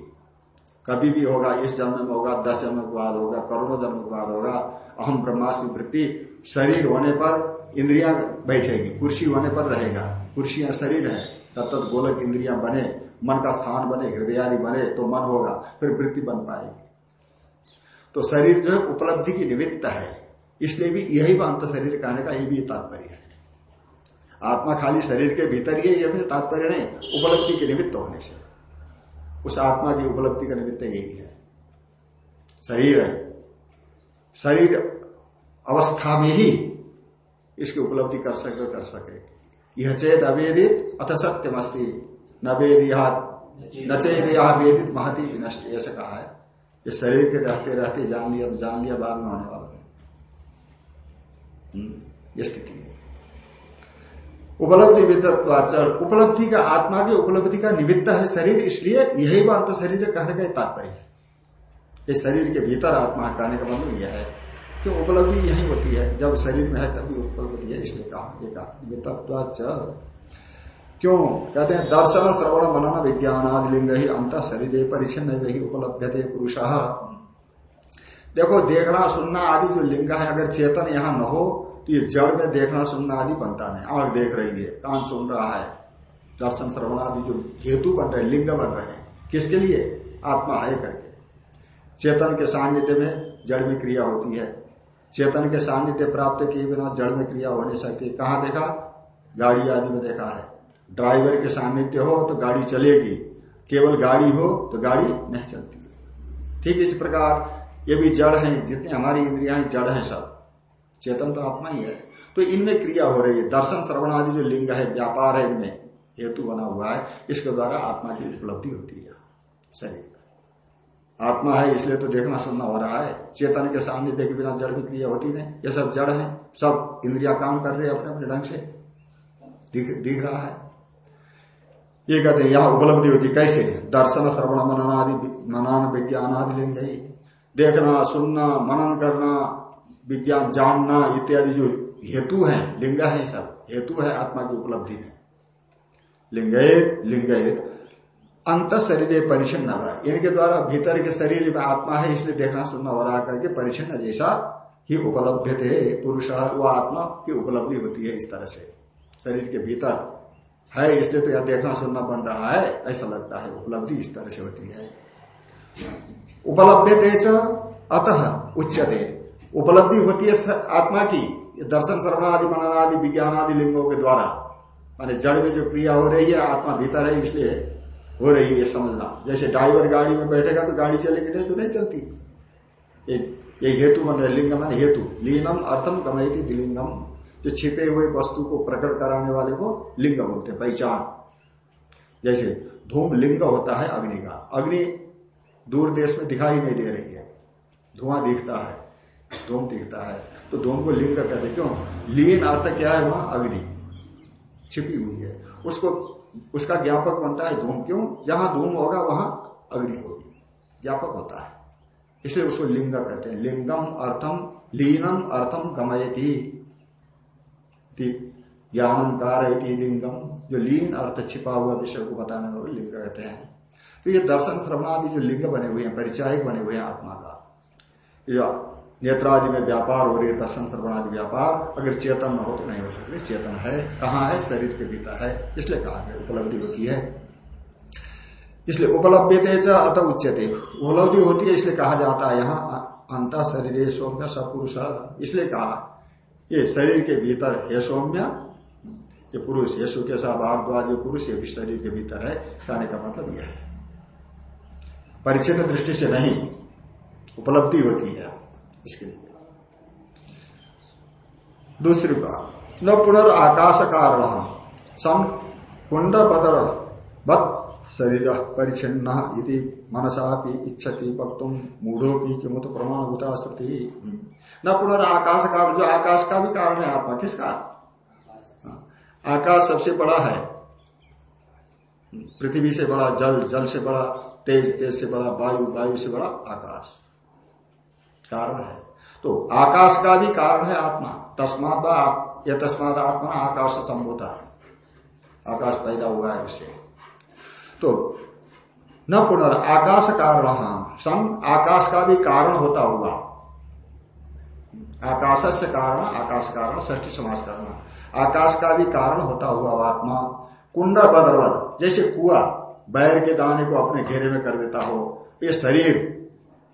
कभी भी होगा, इस जन्म में होगा, दस जन्म के बाद होगा, करोड़ों जन्म के बाद होगा, अहम ब्रह्मास्म वृत्ति शरीर होने पर इंद्रिया बैठेगी, कुर्सी होने पर रहेगा। कुर्सियाँ शरीर है, तब तक गोलक इंद्रिया बने, मन का स्थान बने हृदय आदि बने तो मन होगा, फिर वृत्ति बन पाएगी। तो शरीर जो है, उपलब्धि की निमित्त है। इसलिए भी यही अंत शरीर कहने का ये भी तात्पर्य है। आत्मा खाली शरीर के भीतर ही यह भी तात्पर्य नहीं उपलब्धि के निमित्त होने से। उस आत्मा की उपलब्धि का निमित्त यही है शरीर है। शरीर अवस्था में ही इसकी उपलब्धि कर सके कर सके। यह चेत अवेदित अथ सत्यम अस्ती न वेद न चेत यह वेदित महती विनष्ट ऐसा कहा है। ये शरीर के रहते रहते जान लिया तो जान लिया बाद में होने वाला हम्म, ये स्थिति है। उपलब्धि उपलब्धि का आत्मा की उपलब्धि का निमित्त है शरीर, इसलिए यही बात शरीर कहने का तात्पर्य है। ये शरीर के भीतर आत्मा कहने का मतलब यह है कि उपलब्धि यही होती है, जब शरीर में है तभी उपलब्धि है, इसलिए कहा, ये कहा, निमित्त क्यों? कहते हैं, दर्शन, श्रवण, मनन, विज्ञान आदि लिंग ही अंत शरीर परिचन्न वही उपलब्ध पुरुष। देखो, देखना, सुनना आदि जो लिंग है, अगर चेतन यहाँ न हो ये जड़ में देखना सुनना आदि बनता नहीं। आँख देख रही है, कान सुन रहा है, दर्शन श्रवण आदि जो हेतु बन रहे लिंग बन रहे हैं, किसके लिए? आत्मा है करके। चेतन के सान्निध्य में जड़ में क्रिया होती है। चेतन के सान्निध्य प्राप्त किए बिना जड़ में क्रिया हो नहीं सकती। कहा देखा? गाड़ी आदि में देखा है। ड्राइवर के सान्निध्य हो तो गाड़ी चलेगी। केवल गाड़ी हो तो गाड़ी नहीं चलती। ठीक इसी प्रकार, ये भी जड़ है, जितने हमारी इंद्रिया जड़ है सब। चेतन तो आत्मा ही है। तो इनमें क्रिया हो रही है। दर्शन श्रवण आदि जो लिंग है व्यापार है इनमें हेतु बना हुआ है इसके द्वारा आत्मा की उपलब्धि होती है शरीर आत्मा है इसलिए तो देखना सुनना हो रहा है। चेतन के सामने देखे बिना जड़ की क्रिया होती नहीं। ये सब जड़ है सब इंद्रिया काम कर रहे हैं अपने अपने ढंग से। दिख, दिख रहा है। ये कहते हैं यहाँ उपलब्धि होती कैसे? दर्शन श्रवण मनन आदि मनन विज्ञान आदि लिंग देखना सुनना मनन करना विज्ञान जानना इत्यादि जो हेतु है, लिंग है सब, हेतु है आत्मा की उपलब्धि में। लिंगेर लिंगेर अंत शरीर परिचिन्न इनके द्वारा भीतर के शरीर में आत्मा है, इसलिए देखना, सुनना हो रहा करके परिचन्न जैसा ही उपलब्ध थे पुरुष वह आत्मा की उपलब्धि होती है इस तरह से। शरीर के भीतर है, इसलिए तो यह देखना, सुनना बन रहा है, ऐसा लगता है, उपलब्धि इस तरह से होती है। उपलब्ध थे अतः उच्चते उपलब्धि होती है आत्मा की दर्शन श्रवण आदि मनन आदि विज्ञान आदि लिंगों के द्वारा। माने जड़ में जो क्रिया हो रही है आत्मा भीतर है इसलिए हो रही है समझना। जैसे ड्राइवर गाड़ी में बैठेगा तो गाड़ी चलेगी नहीं तो नहीं चलती। ये, हेतु मन लिंग मन हेतु। लीनम अर्थम गमयती दिलिंगम। जो छिपे हुए वस्तु को प्रकट कराने वाले को लिंग बोलते पहचान। जैसे धूम लिंग होता है अग्नि का। अग्नि दूर देश में दिखाई नहीं दे रही है। धुआँ दिखता है। धूम दिखता है। तो धूम को लिंग कहते क्यों? लीन अर्थ क्या है वहाँ? अग्नि। छिपी हुई है। उसको, उसका ज्ञापक बनता है धूम। क्यों? जहाँ धूम होगा, वहाँ अग्नि होगी। ज्ञापक होता है। इसलिए उसको लिंग कहते हैं। लिंगम अर्थम, लीनम अर्थम गमयती। ज्ञानम कारयती लिंगम। जो लीन अर्थ छिपा हुआ विषय को बताने वाले लिंग कहते हैं। तो ये दर्शन श्रवणादि जो लिंग बने हुए हैं, परिचायक बने हुए हैं आत्मा का। नेत्रादि में व्यापार हो रही है, दर्शन सर्वणादि व्यापार, अगर चेतन न हो तो नहीं हो सकते। चेतन है, कहाँ है? शरीर के भीतर है। इसलिए कहा गया, उपलब्धि होती है। इसलिए उपलब्ध अत उच्चते उपलब्धि होती है, इसलिए कहा जाता है यहाँ, अंत शरीर सौम्य, सपुरुष। इसलिए कहा, ये शरीर के भीतर है सौम्य, ये पुरुष ये सुख ऐसा भारद्वाज ये पुरुष ये भी शरीर के भीतर है। कहने का मतलब यह है। परिचन्न दृष्टि से नहीं, उपलब्धि होती है। इसके लिए। दूसरी बात, न पुनर्काश कारण सम कुंड बदर बद शरीर परिचिन्न मनसा भी इच्छति वक्तुम मूढ़ो भी किमुत प्रमाणभूता श्रुति। न पुनर्काश कारण जो आकाश का भी कारण है, आत्मा किसका? आकाश सबसे बड़ा है। पृथ्वी से बड़ा, जल जल से बड़ा, तेज तेज से बड़ा, वायु वायु से बड़ा आकाश। कारण है। तो आकाश का भी कारण है आत्मा। तस्मात यह तस्मात आत्मा आकाश संभोता आकाश पैदा हुआ है उससे। तो न पुनर् आकाश कारण सम आकाश का भी कारण होता हुआ। आकाश से कारण, आकाश कारण ष्टी समाज करना आकाश का भी कारण होता हुआ आत्मा। कुंडा बदरवद जैसे कुआ बैर के दाने को अपने घेरे में कर देता हो। ये शरीर,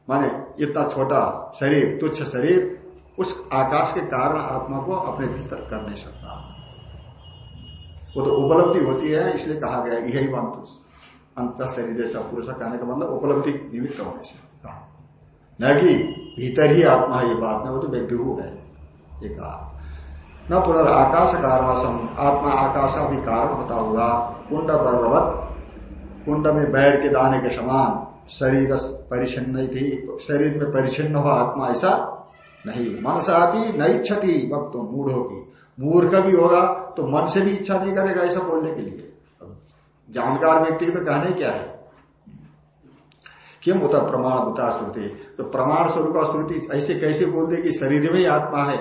माने इतना छोटा शरीर, तुच्छ शरीर, उस आकाश के कारण आत्मा को अपने भीतर कर नहीं सकता। वो तो उपलब्धि होती है, इसलिए कहा गया यही मंत्र अंत शरीर ऐसा पुरुष कहने का मतलब उपलब्धि निमित्त होने से कहा। न कि भीतर ही आत्मा है, ये बात में वो तो विभु है, ये कहा। न पुनर् आकाश कारण आत्मा आकाश का भी कारण होता हुआ, कुंड पर्वत, कुंड में बैर के दाने के समान शरीर परिचिन्न थी शरीर में परिचिन्न हो आत्मा ऐसा नहीं। मनसा भी नहीं क्षति वक्त मूढ़ की मूर्ख भी होगा तो मन से भी इच्छा नहीं करेगा ऐसा बोलने के लिए। जानकार व्यक्ति तो कहने क्या है? क्यों होता प्रमाण बुता श्रुति? तो प्रमाण स्वरूप श्रुति ऐसे कैसे बोल दे कि शरीर में ही आत्मा है?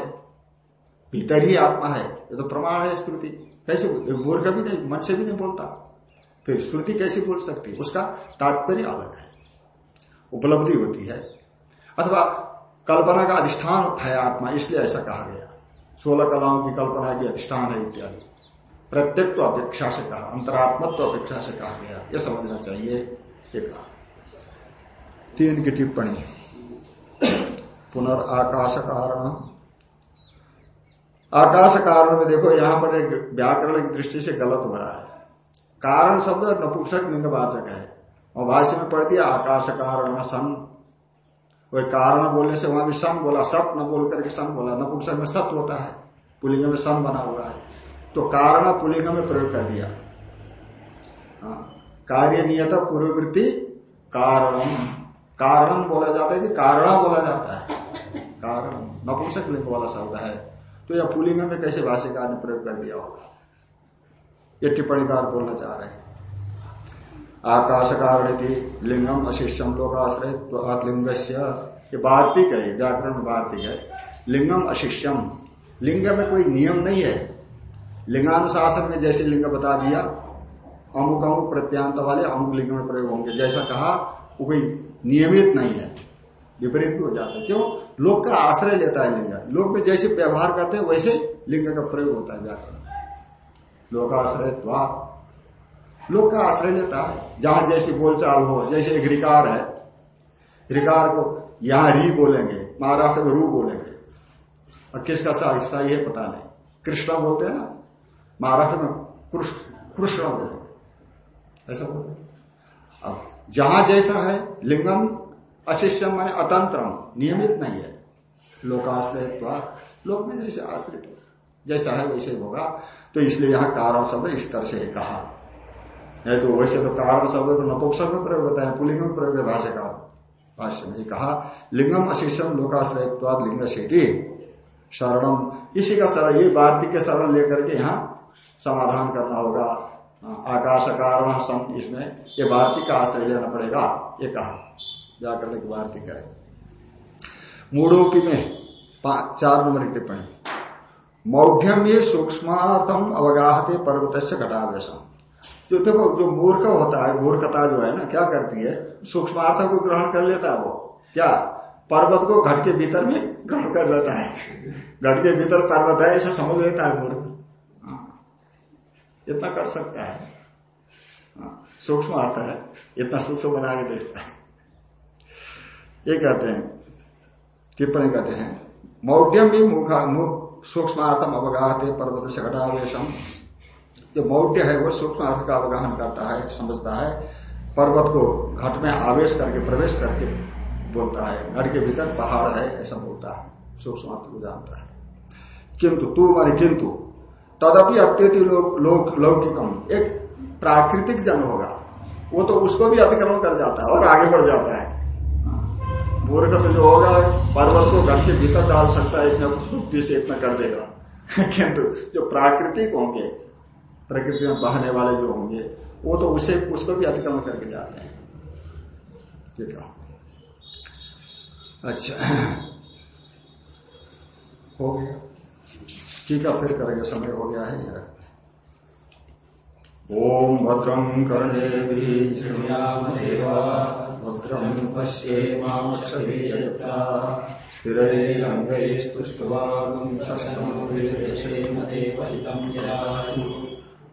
भीतर ही आत्मा है। ये तो प्रमाण है श्रुति। कैसे मूर्ख भी नहीं, मन से भी नहीं बोलता। फिर श्रुति कैसे बोल सकती? उसका तात्पर्य अलग है। उपलब्धि होती है। अथवा कल्पना का अधिष्ठान है आत्मा, इसलिए ऐसा कहा गया। सोलह कलाओं की कल्पना की अधिष्ठान है इत्यादि। प्रत्येक तो अपेक्षा से कहा, अंतरात्मत्व अपेक्षा से कहा गया। यह समझना चाहिए, ये कहा। तीन की टिप्पणी। पुनर्काश कारण आकाश कारण में देखो, यहाँ पर एक व्याकरण की दृष्टि से गलत हो रहा है। कारण शब्द नपुंसक निंदवाचक है। और भाष्य में पढ़ दिया आकाश कारण सन वही कारण बोलने से वहाँ भी सन बोला सत न बोल करके सन बोला। नपुंसक में सत होता है पुलिंग में सन बना हुआ है। तो कारण पुलिंग में प्रयोग कर दिया। हाँ, कार्य नियत पूर्ववृत्ति कारणम। कारणम बोला जाता है कि कारणा बोला जाता है। कारण नपुंसक लिंग वाला शब्द है। तो यह पुलिंग में कैसे भाष्यकार ने प्रयोग कर दिया होगा? ये टिप्पणीकार बोलना चाह रहे हैं। आकाश कारण थी लिंगम अशिष्यम लोकाश्रय लिंग ये वार्तिक है, व्याकरण वार्तिक है। लिंगम अशिष्यम। लिंग में कोई नियम नहीं है। लिंगानुशासन में जैसे लिंग बता दिया, अमुक अमुक प्रत्यांत वाले अमुक लिंग में प्रयोग होंगे। जैसा कहा, वो कोई नियमित नहीं है। विपरीत भी हो जाता है। क्यों? लोग का आश्रय लेता है लिंग। लोग में जैसे व्यवहार करते हैं, वैसे लिंग का प्रयोग होता है व्याकरण लोकाश्रय द्वार लोग का आश्रय लेता है। जहाँ जैसी बोलचाल हो, जैसे एक रिकार है, रिकार को यहाँ री बोलेंगे, महाराष्ट्र में रू बोलेंगे। और किसका सही है पता नहीं। कृष्णा बोलते हैं ना? महाराष्ट्र में कृष्ण बोलेंगे ऐसा बोलते अब जहाँ जैसा है, लिंगम अशिष्यम माने अतंत्रम, नियमित नहीं है। लोकाश्रय लोक में जैसे आश्रित जैसा है वैसे होगा। तो इसलिए यहाँ कारण शब्द इस तरह से कहा। नहीं तो वैसे तो कारण शब्द को नपोक्षक में प्रयोग होता है, पुलिंग में प्रयोग है, भाष्यकार। भाष्य में कहा, लिंगम अशिष्यम लोकाश्रयत्वाद लिंग से शरणम। इसी का शरण, ये वार्तिक के शरण लेकर के यहाँ समाधान करना होगा। आकाश कारण सम इसमें ये वार्तिक का आश्रय लेना पड़ेगा, ये कहा। व्याकरण की वार्तिक है मूडोपी में चार नंबर की टिप्पणी। मौढ़्यम ये सूक्ष्मार्थम अवगाहते पर्वत से घटावेशम। जो देखो, जो मूर्ख होता है, मूर्खता जो है ना, क्या करती है? सूक्ष्मार्थ को ग्रहण कर लेता है वो। क्या? पर्वत को घट के भीतर में ग्रहण कर लेता है। घट के भीतर पर्वत है ऐसा समझ लेता है मूर्ख। हाँ। इतना कर सकता है। हाँ। सूक्ष्म अर्थ है, इतना सूक्ष्म बना के देखता है। ये कहते हैं, टिप्पणी कहते हैं, मौढ़्यम भी मुखा सूक्ष्मार्थम अवगाहते, पर्वत से घटावेशम जो मौढ़ है, वो सूक्ष्म अर्थ का अवगाहन करता है, समझता है, पर्वत को घट में आवेश करके, प्रवेश करके बोलता है। घट के भीतर पहाड़ है, ऐसा बोलता है। सूक्ष्म अर्थ को जानता है। किंतु, तू माने किंतु, तदपि अत्यति लोक लौकिकम, एक प्राकृतिक जन होगा। वो तो उसको भी अतिक्रमण कर जाता है और आगे बढ़ जाता है। मूर्ख तो जो होगा, पर्वत को घर के भीतर डाल सकता है, इतना बुद्धि से इतना कर देगा। किंतु, जो प्राकृतिक होंगे प्रकृति में बहने वाले जो होंगे, वो तो उसे, उसको भी अतिक्रमण करके जाते हैं। ठीक है अच्छा। हो गया। ठीक है, फिर करेंगे। समय हो गया है ओम भद्रम कर्णे भद्रम पश्येमाक्षभिजयता स्थिरैरङ्गैस्तुष्टवागुंशस्तमभिर्यशेन देवहितं